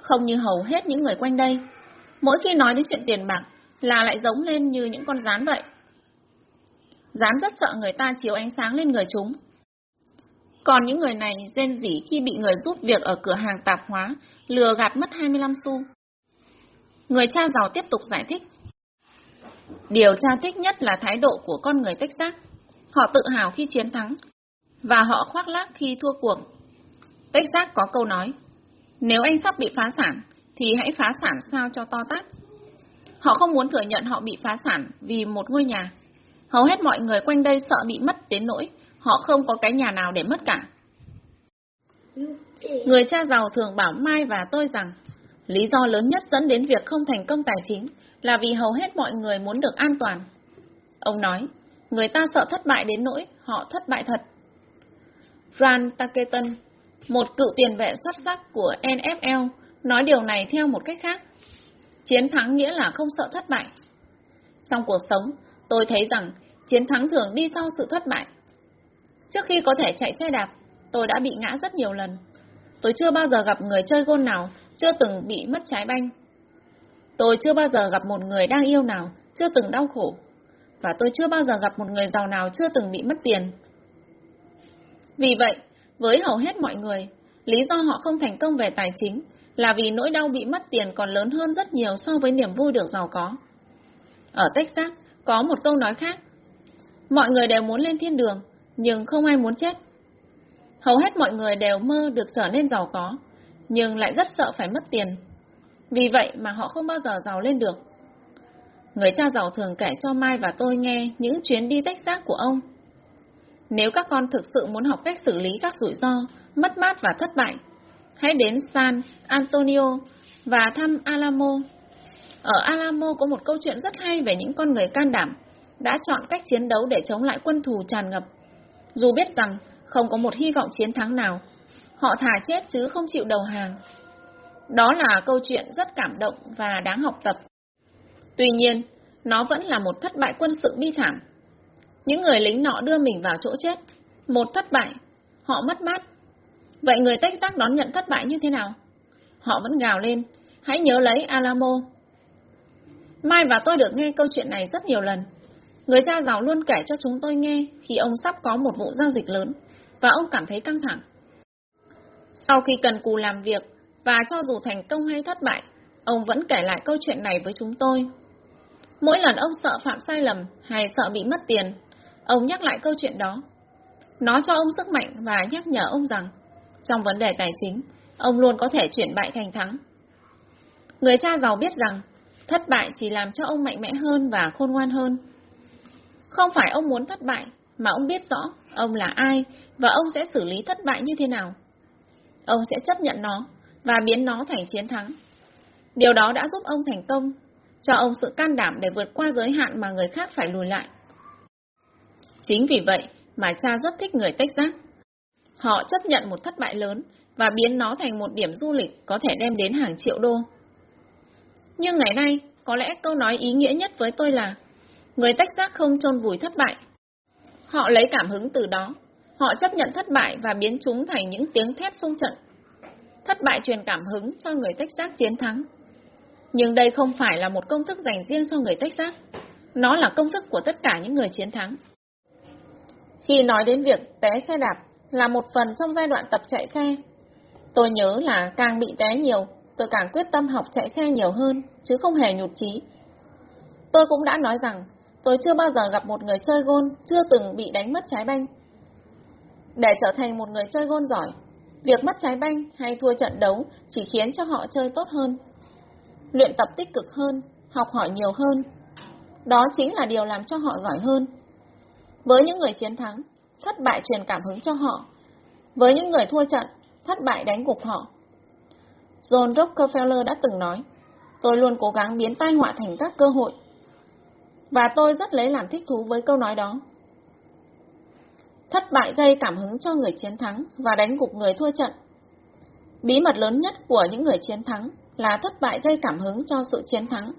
không như hầu hết những người quanh đây. Mỗi khi nói đến chuyện tiền bạc là lại giống lên như những con rán vậy. Rán rất sợ người ta chiếu ánh sáng lên người chúng. Còn những người này rên rỉ khi bị người giúp việc ở cửa hàng tạp hóa lừa gạt mất 25 xu. Người cha giàu tiếp tục giải thích. Điều cha thích nhất là thái độ của con người Texas. Họ tự hào khi chiến thắng, và họ khoác lác khi thua cuộc. Texas có câu nói, nếu anh sắp bị phá sản, thì hãy phá sản sao cho to tát. Họ không muốn thừa nhận họ bị phá sản vì một ngôi nhà. Hầu hết mọi người quanh đây sợ bị mất đến nỗi họ không có cái nhà nào để mất cả. Người cha giàu thường bảo Mai và tôi rằng, lý do lớn nhất dẫn đến việc không thành công tài chính là vì hầu hết mọi người muốn được an toàn. Ông nói, người ta sợ thất bại đến nỗi họ thất bại thật. Ran Taketon, một cựu tiền vệ xuất sắc của NFL, nói điều này theo một cách khác. Chiến thắng nghĩa là không sợ thất bại. Trong cuộc sống, tôi thấy rằng chiến thắng thường đi sau sự thất bại. Trước khi có thể chạy xe đạp, tôi đã bị ngã rất nhiều lần. Tôi chưa bao giờ gặp người chơi gôn nào chưa từng bị mất trái banh. Tôi chưa bao giờ gặp một người đang yêu nào chưa từng đau khổ. Và tôi chưa bao giờ gặp một người giàu nào chưa từng bị mất tiền. Vì vậy, với hầu hết mọi người, lý do họ không thành công về tài chính là vì nỗi đau bị mất tiền còn lớn hơn rất nhiều so với niềm vui được giàu có. Ở Texas, có một câu nói khác. Mọi người đều muốn lên thiên đường, nhưng không ai muốn chết. Hầu hết mọi người đều mơ được trở nên giàu có, nhưng lại rất sợ phải mất tiền. Vì vậy mà họ không bao giờ giàu lên được. Người cha giàu thường kể cho Mai và tôi nghe những chuyến đi tách xác của ông. Nếu các con thực sự muốn học cách xử lý các rủi ro, mất mát và thất bại, hãy đến San Antonio và thăm Alamo. Ở Alamo có một câu chuyện rất hay về những con người can đảm, đã chọn cách chiến đấu để chống lại quân thù tràn ngập. Dù biết rằng không có một hy vọng chiến thắng nào, họ thả chết chứ không chịu đầu hàng. Đó là câu chuyện rất cảm động và đáng học tập. Tuy nhiên, nó vẫn là một thất bại quân sự bi thảm. Những người lính nọ đưa mình vào chỗ chết. Một thất bại, họ mất mát. Vậy người tách giác đón nhận thất bại như thế nào? Họ vẫn gào lên, hãy nhớ lấy Alamo. Mai và tôi được nghe câu chuyện này rất nhiều lần. Người cha giàu luôn kể cho chúng tôi nghe khi ông sắp có một vụ giao dịch lớn, và ông cảm thấy căng thẳng. Sau khi cần cù làm việc, và cho dù thành công hay thất bại, ông vẫn kể lại câu chuyện này với chúng tôi. Mỗi lần ông sợ phạm sai lầm hay sợ bị mất tiền, ông nhắc lại câu chuyện đó. Nó cho ông sức mạnh và nhắc nhở ông rằng, trong vấn đề tài chính, ông luôn có thể chuyển bại thành thắng. Người cha giàu biết rằng, thất bại chỉ làm cho ông mạnh mẽ hơn và khôn ngoan hơn. Không phải ông muốn thất bại, mà ông biết rõ ông là ai và ông sẽ xử lý thất bại như thế nào. Ông sẽ chấp nhận nó và biến nó thành chiến thắng. Điều đó đã giúp ông thành công, cho ông sự can đảm để vượt qua giới hạn mà người khác phải lùi lại. Chính vì vậy mà cha rất thích người tách giác. Họ chấp nhận một thất bại lớn và biến nó thành một điểm du lịch có thể đem đến hàng triệu đô. Nhưng ngày nay, có lẽ câu nói ý nghĩa nhất với tôi là người tách giác không chôn vùi thất bại. Họ lấy cảm hứng từ đó. Họ chấp nhận thất bại và biến chúng thành những tiếng thét sung trận. Thất bại truyền cảm hứng cho người tách giác chiến thắng. Nhưng đây không phải là một công thức dành riêng cho người tách giác. Nó là công thức của tất cả những người chiến thắng. Khi nói đến việc té xe đạp là một phần trong giai đoạn tập chạy xe, tôi nhớ là càng bị té nhiều, tôi càng quyết tâm học chạy xe nhiều hơn, chứ không hề nhụt chí. Tôi cũng đã nói rằng, tôi chưa bao giờ gặp một người chơi gôn chưa từng bị đánh mất trái banh. Để trở thành một người chơi gôn giỏi, việc mất trái banh hay thua trận đấu chỉ khiến cho họ chơi tốt hơn. Luyện tập tích cực hơn, học hỏi nhiều hơn. Đó chính là điều làm cho họ giỏi hơn. Với những người chiến thắng, thất bại truyền cảm hứng cho họ. Với những người thua trận, thất bại đánh gục họ. John Rockefeller đã từng nói, tôi luôn cố gắng biến tai họa thành các cơ hội. Và tôi rất lấy làm thích thú với câu nói đó. Thất bại gây cảm hứng cho người chiến thắng và đánh gục người thua trận. Bí mật lớn nhất của những người chiến thắng là thất bại gây cảm hứng cho sự chiến thắng.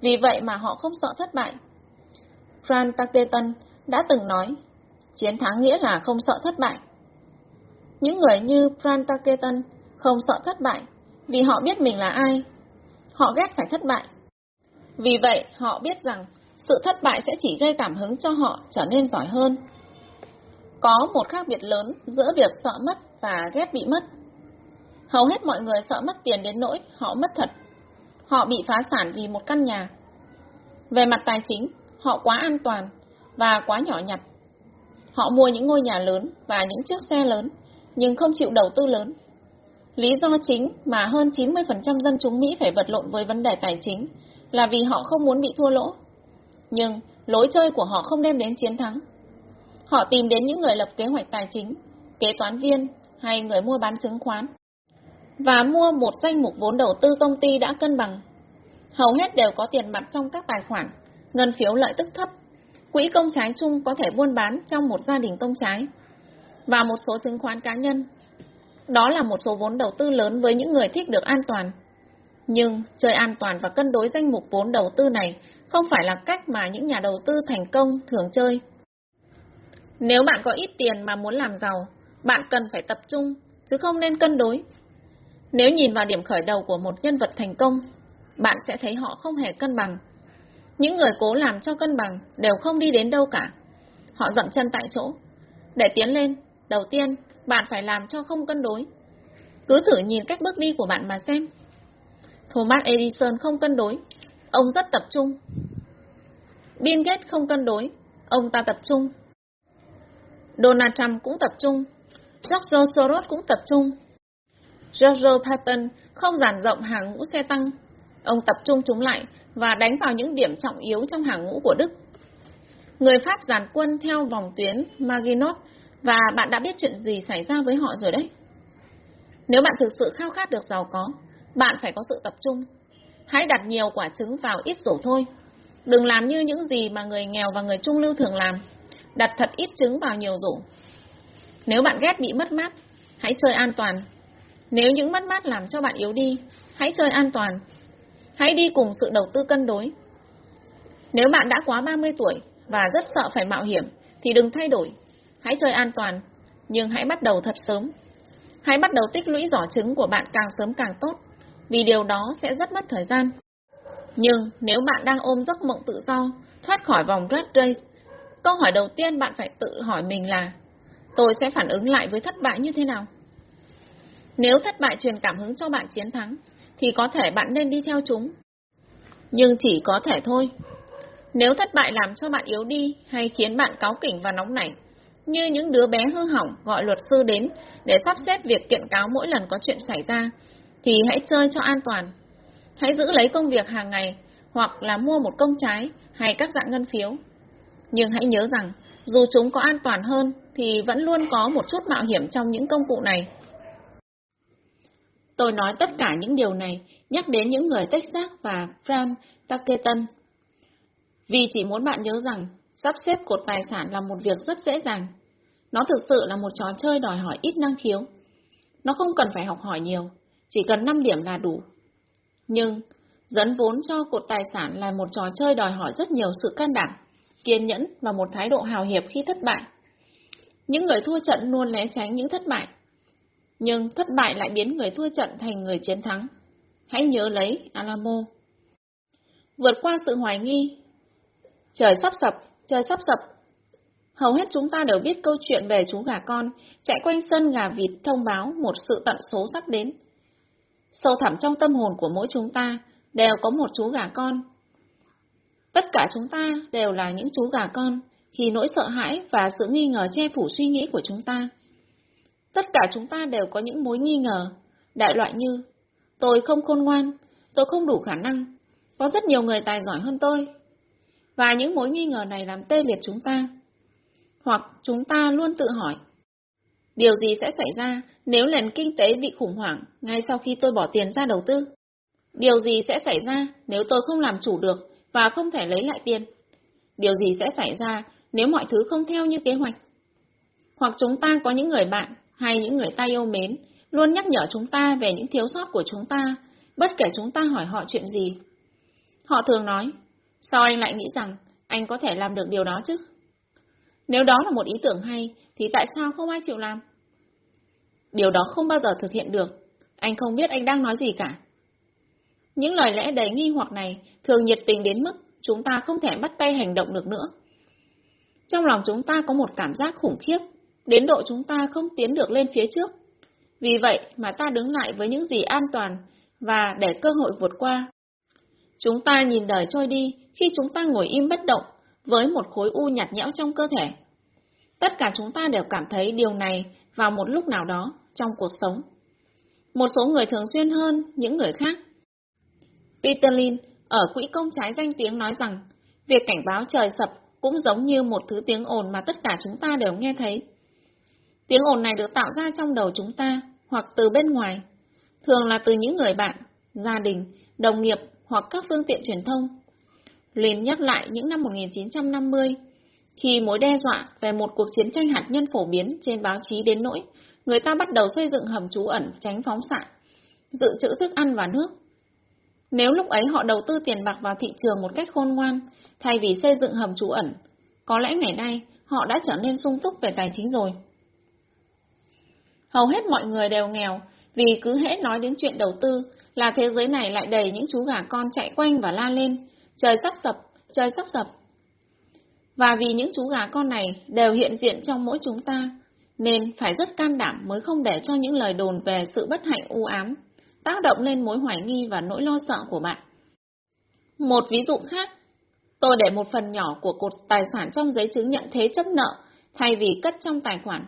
Vì vậy mà họ không sợ thất bại. Fran Taketan đã từng nói, chiến thắng nghĩa là không sợ thất bại. Những người như Fran Taketan không sợ thất bại vì họ biết mình là ai. Họ ghét phải thất bại. Vì vậy, họ biết rằng sự thất bại sẽ chỉ gây cảm hứng cho họ trở nên giỏi hơn. Có một khác biệt lớn giữa việc sợ mất và ghét bị mất. Hầu hết mọi người sợ mất tiền đến nỗi họ mất thật. Họ bị phá sản vì một căn nhà. Về mặt tài chính, họ quá an toàn và quá nhỏ nhặt. Họ mua những ngôi nhà lớn và những chiếc xe lớn, nhưng không chịu đầu tư lớn. Lý do chính mà hơn 90% dân chúng Mỹ phải vật lộn với vấn đề tài chính là vì họ không muốn bị thua lỗ. Nhưng lối chơi của họ không đem đến chiến thắng. Họ tìm đến những người lập kế hoạch tài chính, kế toán viên hay người mua bán chứng khoán và mua một danh mục vốn đầu tư công ty đã cân bằng. Hầu hết đều có tiền mặt trong các tài khoản, ngân phiếu lợi tức thấp. Quỹ công trái chung có thể buôn bán trong một gia đình công trái và một số chứng khoán cá nhân. Đó là một số vốn đầu tư lớn với những người thích được an toàn. Nhưng chơi an toàn và cân đối danh mục vốn đầu tư này không phải là cách mà những nhà đầu tư thành công thường chơi. Nếu bạn có ít tiền mà muốn làm giàu, bạn cần phải tập trung, chứ không nên cân đối. Nếu nhìn vào điểm khởi đầu của một nhân vật thành công, bạn sẽ thấy họ không hề cân bằng. Những người cố làm cho cân bằng đều không đi đến đâu cả. Họ dậm chân tại chỗ. Để tiến lên, đầu tiên, bạn phải làm cho không cân đối. Cứ thử nhìn cách bước đi của bạn mà xem. Thomas Edison không cân đối, ông rất tập trung. Bill Gates không cân đối, ông ta tập trung. Donald Trump cũng tập trung. George Soros cũng tập trung. George Patton không giản rộng hàng ngũ xe tăng. Ông tập trung chúng lại và đánh vào những điểm trọng yếu trong hàng ngũ của Đức. Người Pháp giàn quân theo vòng tuyến Maginot và bạn đã biết chuyện gì xảy ra với họ rồi đấy. Nếu bạn thực sự khao khát được giàu có, bạn phải có sự tập trung. Hãy đặt nhiều quả trứng vào ít rổ thôi. Đừng làm như những gì mà người nghèo và người trung lưu thường làm. Đặt thật ít trứng vào nhiều rổ. Nếu bạn ghét bị mất mát, hãy chơi an toàn. Nếu những mất mát làm cho bạn yếu đi, hãy chơi an toàn. Hãy đi cùng sự đầu tư cân đối. Nếu bạn đã quá 30 tuổi và rất sợ phải mạo hiểm, thì đừng thay đổi. Hãy chơi an toàn, nhưng hãy bắt đầu thật sớm. Hãy bắt đầu tích lũy giỏ trứng của bạn càng sớm càng tốt vì điều đó sẽ rất mất thời gian. Nhưng nếu bạn đang ôm giấc mộng tự do, thoát khỏi vòng rat race, câu hỏi đầu tiên bạn phải tự hỏi mình là tôi sẽ phản ứng lại với thất bại như thế nào? Nếu thất bại truyền cảm hứng cho bạn chiến thắng, thì có thể bạn nên đi theo chúng. Nhưng chỉ có thể thôi. Nếu thất bại làm cho bạn yếu đi hay khiến bạn cáu kỉnh và nóng nảy, như những đứa bé hư hỏng gọi luật sư đến để sắp xếp việc kiện cáo mỗi lần có chuyện xảy ra, thì hãy chơi cho an toàn. Hãy giữ lấy công việc hàng ngày hoặc là mua một công trái hay các dạng ngân phiếu. Nhưng hãy nhớ rằng, dù chúng có an toàn hơn thì vẫn luôn có một chút mạo hiểm trong những công cụ này. Tôi nói tất cả những điều này nhắc đến những người Texas và Fram Taketan, Vì chỉ muốn bạn nhớ rằng sắp xếp cột tài sản là một việc rất dễ dàng. Nó thực sự là một trò chơi đòi hỏi ít năng khiếu. Nó không cần phải học hỏi nhiều, chỉ cần 5 điểm là đủ. Nhưng, dẫn vốn cho cột tài sản là một trò chơi đòi hỏi rất nhiều sự can đảm, kiên nhẫn và một thái độ hào hiệp khi thất bại. Những người thua trận luôn né tránh những thất bại, nhưng thất bại lại biến người thua trận thành người chiến thắng. Hãy nhớ lấy Alamo. Vượt qua sự hoài nghi. Trời sắp sập, trời sắp sập. Hầu hết chúng ta đều biết câu chuyện về chú gà con chạy quanh sân gà vịt thông báo một sự tận số sắp đến. Sâu thẳm trong tâm hồn của mỗi chúng ta đều có một chú gà con. Tất cả chúng ta đều là những chú gà con khi nỗi sợ hãi và sự nghi ngờ che phủ suy nghĩ của chúng ta. Tất cả chúng ta đều có những mối nghi ngờ, đại loại như tôi không khôn ngoan, tôi không đủ khả năng, có rất nhiều người tài giỏi hơn tôi. Và những mối nghi ngờ này làm tê liệt chúng ta. Hoặc chúng ta luôn tự hỏi, Điều gì sẽ xảy ra nếu nền kinh tế bị khủng hoảng ngay sau khi tôi bỏ tiền ra đầu tư? Điều gì sẽ xảy ra nếu tôi không làm chủ được và không thể lấy lại tiền? Điều gì sẽ xảy ra nếu mọi thứ không theo như kế hoạch? Hoặc chúng ta có những người bạn hay những người ta yêu mến luôn nhắc nhở chúng ta về những thiếu sót của chúng ta, bất kể chúng ta hỏi họ chuyện gì. Họ thường nói, sao anh lại nghĩ rằng anh có thể làm được điều đó chứ? Nếu đó là một ý tưởng hay, thì tại sao không ai chịu làm? Điều đó không bao giờ thực hiện được. Anh không biết anh đang nói gì cả. Những lời lẽ đầy nghi hoặc này thường nhiệt tình đến mức chúng ta không thể bắt tay hành động được nữa. Trong lòng chúng ta có một cảm giác khủng khiếp, đến độ chúng ta không tiến được lên phía trước. Vì vậy mà ta đứng lại với những gì an toàn và để cơ hội vượt qua. Chúng ta nhìn đời trôi đi khi chúng ta ngồi im bất động với một khối u nhạt nhẽo trong cơ thể. Tất cả chúng ta đều cảm thấy điều này vào một lúc nào đó trong cuộc sống. Một số người thường xuyên hơn những người khác. Peter Lin ở Quỹ Công Trái danh tiếng nói rằng, việc cảnh báo trời sập cũng giống như một thứ tiếng ồn mà tất cả chúng ta đều nghe thấy. Tiếng ồn này được tạo ra trong đầu chúng ta, hoặc từ bên ngoài, thường là từ những người bạn, gia đình, đồng nghiệp hoặc các phương tiện truyền thông. Lin nhắc lại những năm 1950, khi mối đe dọa về một cuộc chiến tranh hạt nhân phổ biến trên báo chí đến nỗi, người ta bắt đầu xây dựng hầm trú ẩn tránh phóng xạ, dự trữ thức ăn và nước. Nếu lúc ấy họ đầu tư tiền bạc vào thị trường một cách khôn ngoan, thay vì xây dựng hầm trú ẩn, có lẽ ngày nay họ đã trở nên sung túc về tài chính rồi. Hầu hết mọi người đều nghèo, vì cứ hễ nói đến chuyện đầu tư là thế giới này lại đầy những chú gà con chạy quanh và la lên, trời sắp sập, trời sắp sập. Và vì những chú gà con này đều hiện diện trong mỗi chúng ta, nên phải rất can đảm mới không để cho những lời đồn về sự bất hạnh u ám tác động lên mối hoài nghi và nỗi lo sợ của bạn. Một ví dụ khác, tôi để một phần nhỏ của cột tài sản trong giấy chứng nhận thế chấp nợ thay vì cất trong tài khoản.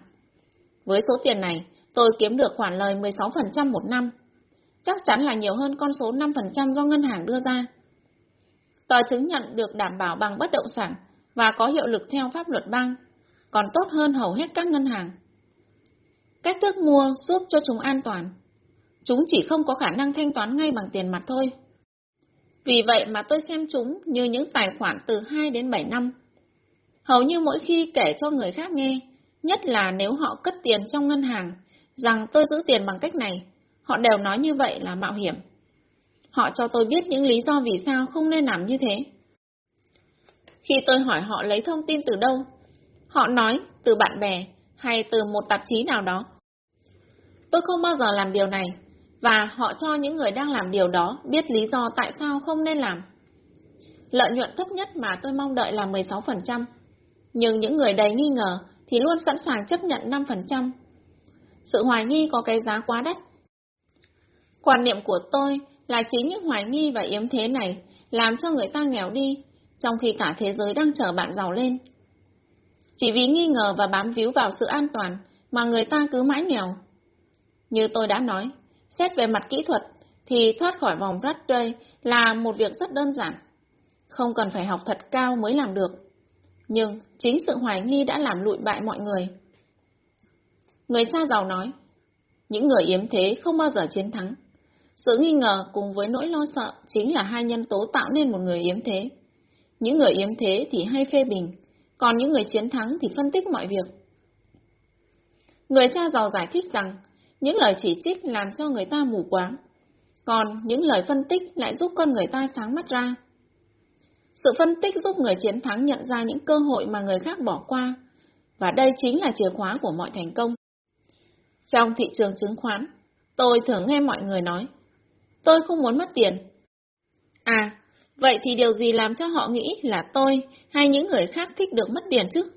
Với số tiền này, tôi kiếm được khoản lời 16% một năm. Chắc chắn là nhiều hơn con số 5% do ngân hàng đưa ra. Tờ chứng nhận được đảm bảo bằng bất động sản và có hiệu lực theo pháp luật bang, còn tốt hơn hầu hết các ngân hàng. Cách thức mua giúp cho chúng an toàn. Chúng chỉ không có khả năng thanh toán ngay bằng tiền mặt thôi. Vì vậy mà tôi xem chúng như những tài khoản từ 2 đến 7 năm. Hầu như mỗi khi kể cho người khác nghe, nhất là nếu họ cất tiền trong ngân hàng, rằng tôi giữ tiền bằng cách này, họ đều nói như vậy là mạo hiểm. Họ cho tôi biết những lý do vì sao không nên làm như thế. Khi tôi hỏi họ lấy thông tin từ đâu, họ nói từ bạn bè hay từ một tạp chí nào đó. Tôi không bao giờ làm điều này, và họ cho những người đang làm điều đó biết lý do tại sao không nên làm. Lợi nhuận thấp nhất mà tôi mong đợi là 16%, nhưng những người đầy nghi ngờ thì luôn sẵn sàng chấp nhận 5%. Sự hoài nghi có cái giá quá đắt. Quan niệm của tôi là chính những hoài nghi và yếm thế này làm cho người ta nghèo đi, trong khi cả thế giới đang chờ bạn giàu lên. Chỉ vì nghi ngờ và bám víu vào sự an toàn mà người ta cứ mãi nghèo. Như tôi đã nói, xét về mặt kỹ thuật thì thoát khỏi vòng rắt rơi là một việc rất đơn giản. Không cần phải học thật cao mới làm được. Nhưng chính sự hoài nghi đã làm lụi bại mọi người. Người cha giàu nói, những người yếm thế không bao giờ chiến thắng. Sự nghi ngờ cùng với nỗi lo sợ chính là hai nhân tố tạo nên một người yếm thế. Những người yếm thế thì hay phê bình, còn những người chiến thắng thì phân tích mọi việc. Người cha giàu giải thích rằng, những lời chỉ trích làm cho người ta mù quáng, còn những lời phân tích lại giúp con người ta sáng mắt ra. Sự phân tích giúp người chiến thắng nhận ra những cơ hội mà người khác bỏ qua, và đây chính là chìa khóa của mọi thành công. Trong thị trường chứng khoán, tôi thường nghe mọi người nói, tôi không muốn mất tiền. À, vậy thì điều gì làm cho họ nghĩ là tôi hay những người khác thích được mất tiền chứ?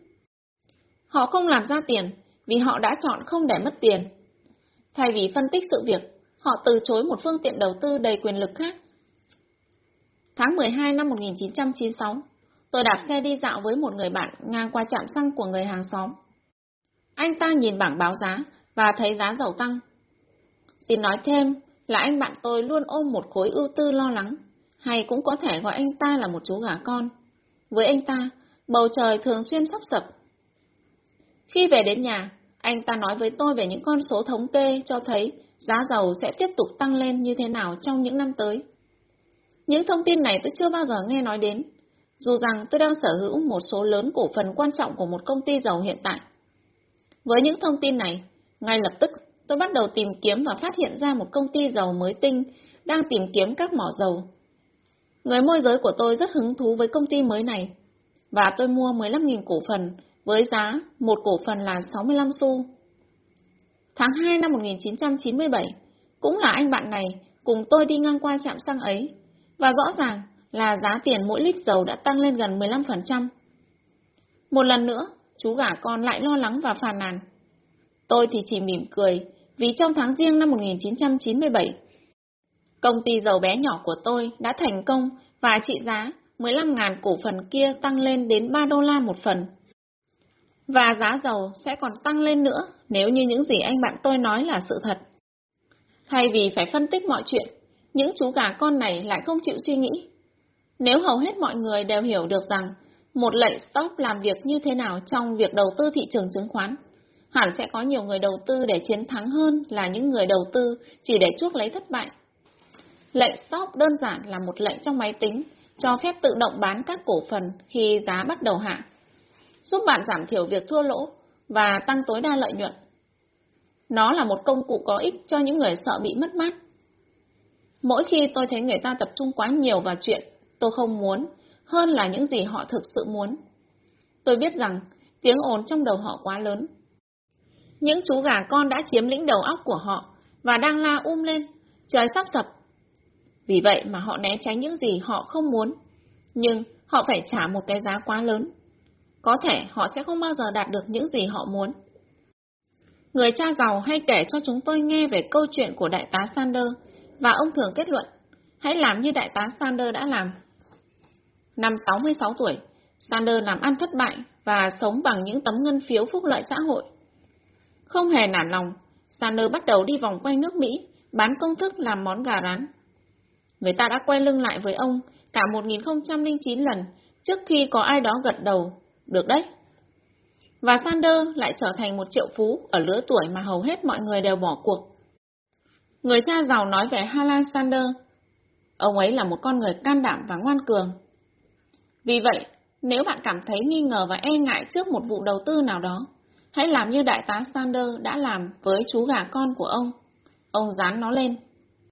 Họ không làm ra tiền vì họ đã chọn không để mất tiền. Thay vì phân tích sự việc, họ từ chối một phương tiện đầu tư đầy quyền lực khác. Tháng 12 năm 1996, tôi đạp xe đi dạo với một người bạn ngang qua trạm xăng của người hàng xóm. Anh ta nhìn bảng báo giá và thấy giá dầu tăng. Xin nói thêm là anh bạn tôi luôn ôm một khối ưu tư lo lắng, hay cũng có thể gọi anh ta là một chú gà con. Với anh ta, bầu trời thường xuyên sắp sập. Khi về đến nhà, anh ta nói với tôi về những con số thống kê cho thấy giá dầu sẽ tiếp tục tăng lên như thế nào trong những năm tới. Những thông tin này tôi chưa bao giờ nghe nói đến, dù rằng tôi đang sở hữu một số lớn cổ phần quan trọng của một công ty dầu hiện tại. Với những thông tin này, ngay lập tức tôi bắt đầu tìm kiếm và phát hiện ra một công ty dầu mới tinh đang tìm kiếm các mỏ dầu. Người môi giới của tôi rất hứng thú với công ty mới này, và tôi mua 15.000 cổ phần với giá một cổ phần là 65 xu. Tháng 2 năm 1997, cũng là anh bạn này cùng tôi đi ngang qua trạm xăng ấy, và rõ ràng là giá tiền mỗi lít dầu đã tăng lên gần 15%. Một lần nữa, chú gả con lại lo lắng và phàn nàn. Tôi thì chỉ mỉm cười, vì trong tháng riêng năm 1997, công ty dầu bé nhỏ của tôi đã thành công và trị giá 15.000 cổ phần kia tăng lên đến 3 đô la một phần. Và giá dầu sẽ còn tăng lên nữa nếu như những gì anh bạn tôi nói là sự thật. Thay vì phải phân tích mọi chuyện, những chú gà con này lại không chịu suy nghĩ. Nếu hầu hết mọi người đều hiểu được rằng một lệnh stop làm việc như thế nào trong việc đầu tư thị trường chứng khoán. Hẳn sẽ có nhiều người đầu tư để chiến thắng hơn là những người đầu tư chỉ để chuốc lấy thất bại. Lệnh stop đơn giản là một lệnh trong máy tính cho phép tự động bán các cổ phần khi giá bắt đầu hạ, giúp bạn giảm thiểu việc thua lỗ và tăng tối đa lợi nhuận. Nó là một công cụ có ích cho những người sợ bị mất mát. Mỗi khi tôi thấy người ta tập trung quá nhiều vào chuyện tôi không muốn, hơn là những gì họ thực sự muốn. Tôi biết rằng tiếng ồn trong đầu họ quá lớn. Những chú gà con đã chiếm lĩnh đầu óc của họ và đang la um lên, trời sắp sập. Vì vậy mà họ né tránh những gì họ không muốn, nhưng họ phải trả một cái giá quá lớn. Có thể họ sẽ không bao giờ đạt được những gì họ muốn. Người cha giàu hay kể cho chúng tôi nghe về câu chuyện của đại tá Sander và ông thường kết luận, hãy làm như đại tá Sander đã làm. Năm 66 tuổi, Sander làm ăn thất bại và sống bằng những tấm ngân phiếu phúc lợi xã hội. Không hề nản lòng, Sander bắt đầu đi vòng quanh nước Mỹ, bán công thức làm món gà rán. Người ta đã quay lưng lại với ông cả 1009 lần trước khi có ai đó gật đầu. Được đấy. Và Sander lại trở thành một triệu phú ở lứa tuổi mà hầu hết mọi người đều bỏ cuộc. Người cha giàu nói về Harlan Sander. Ông ấy là một con người can đảm và ngoan cường. Vì vậy, nếu bạn cảm thấy nghi ngờ và e ngại trước một vụ đầu tư nào đó, hãy làm như đại tá Sander đã làm với chú gà con của ông. Ông dán nó lên.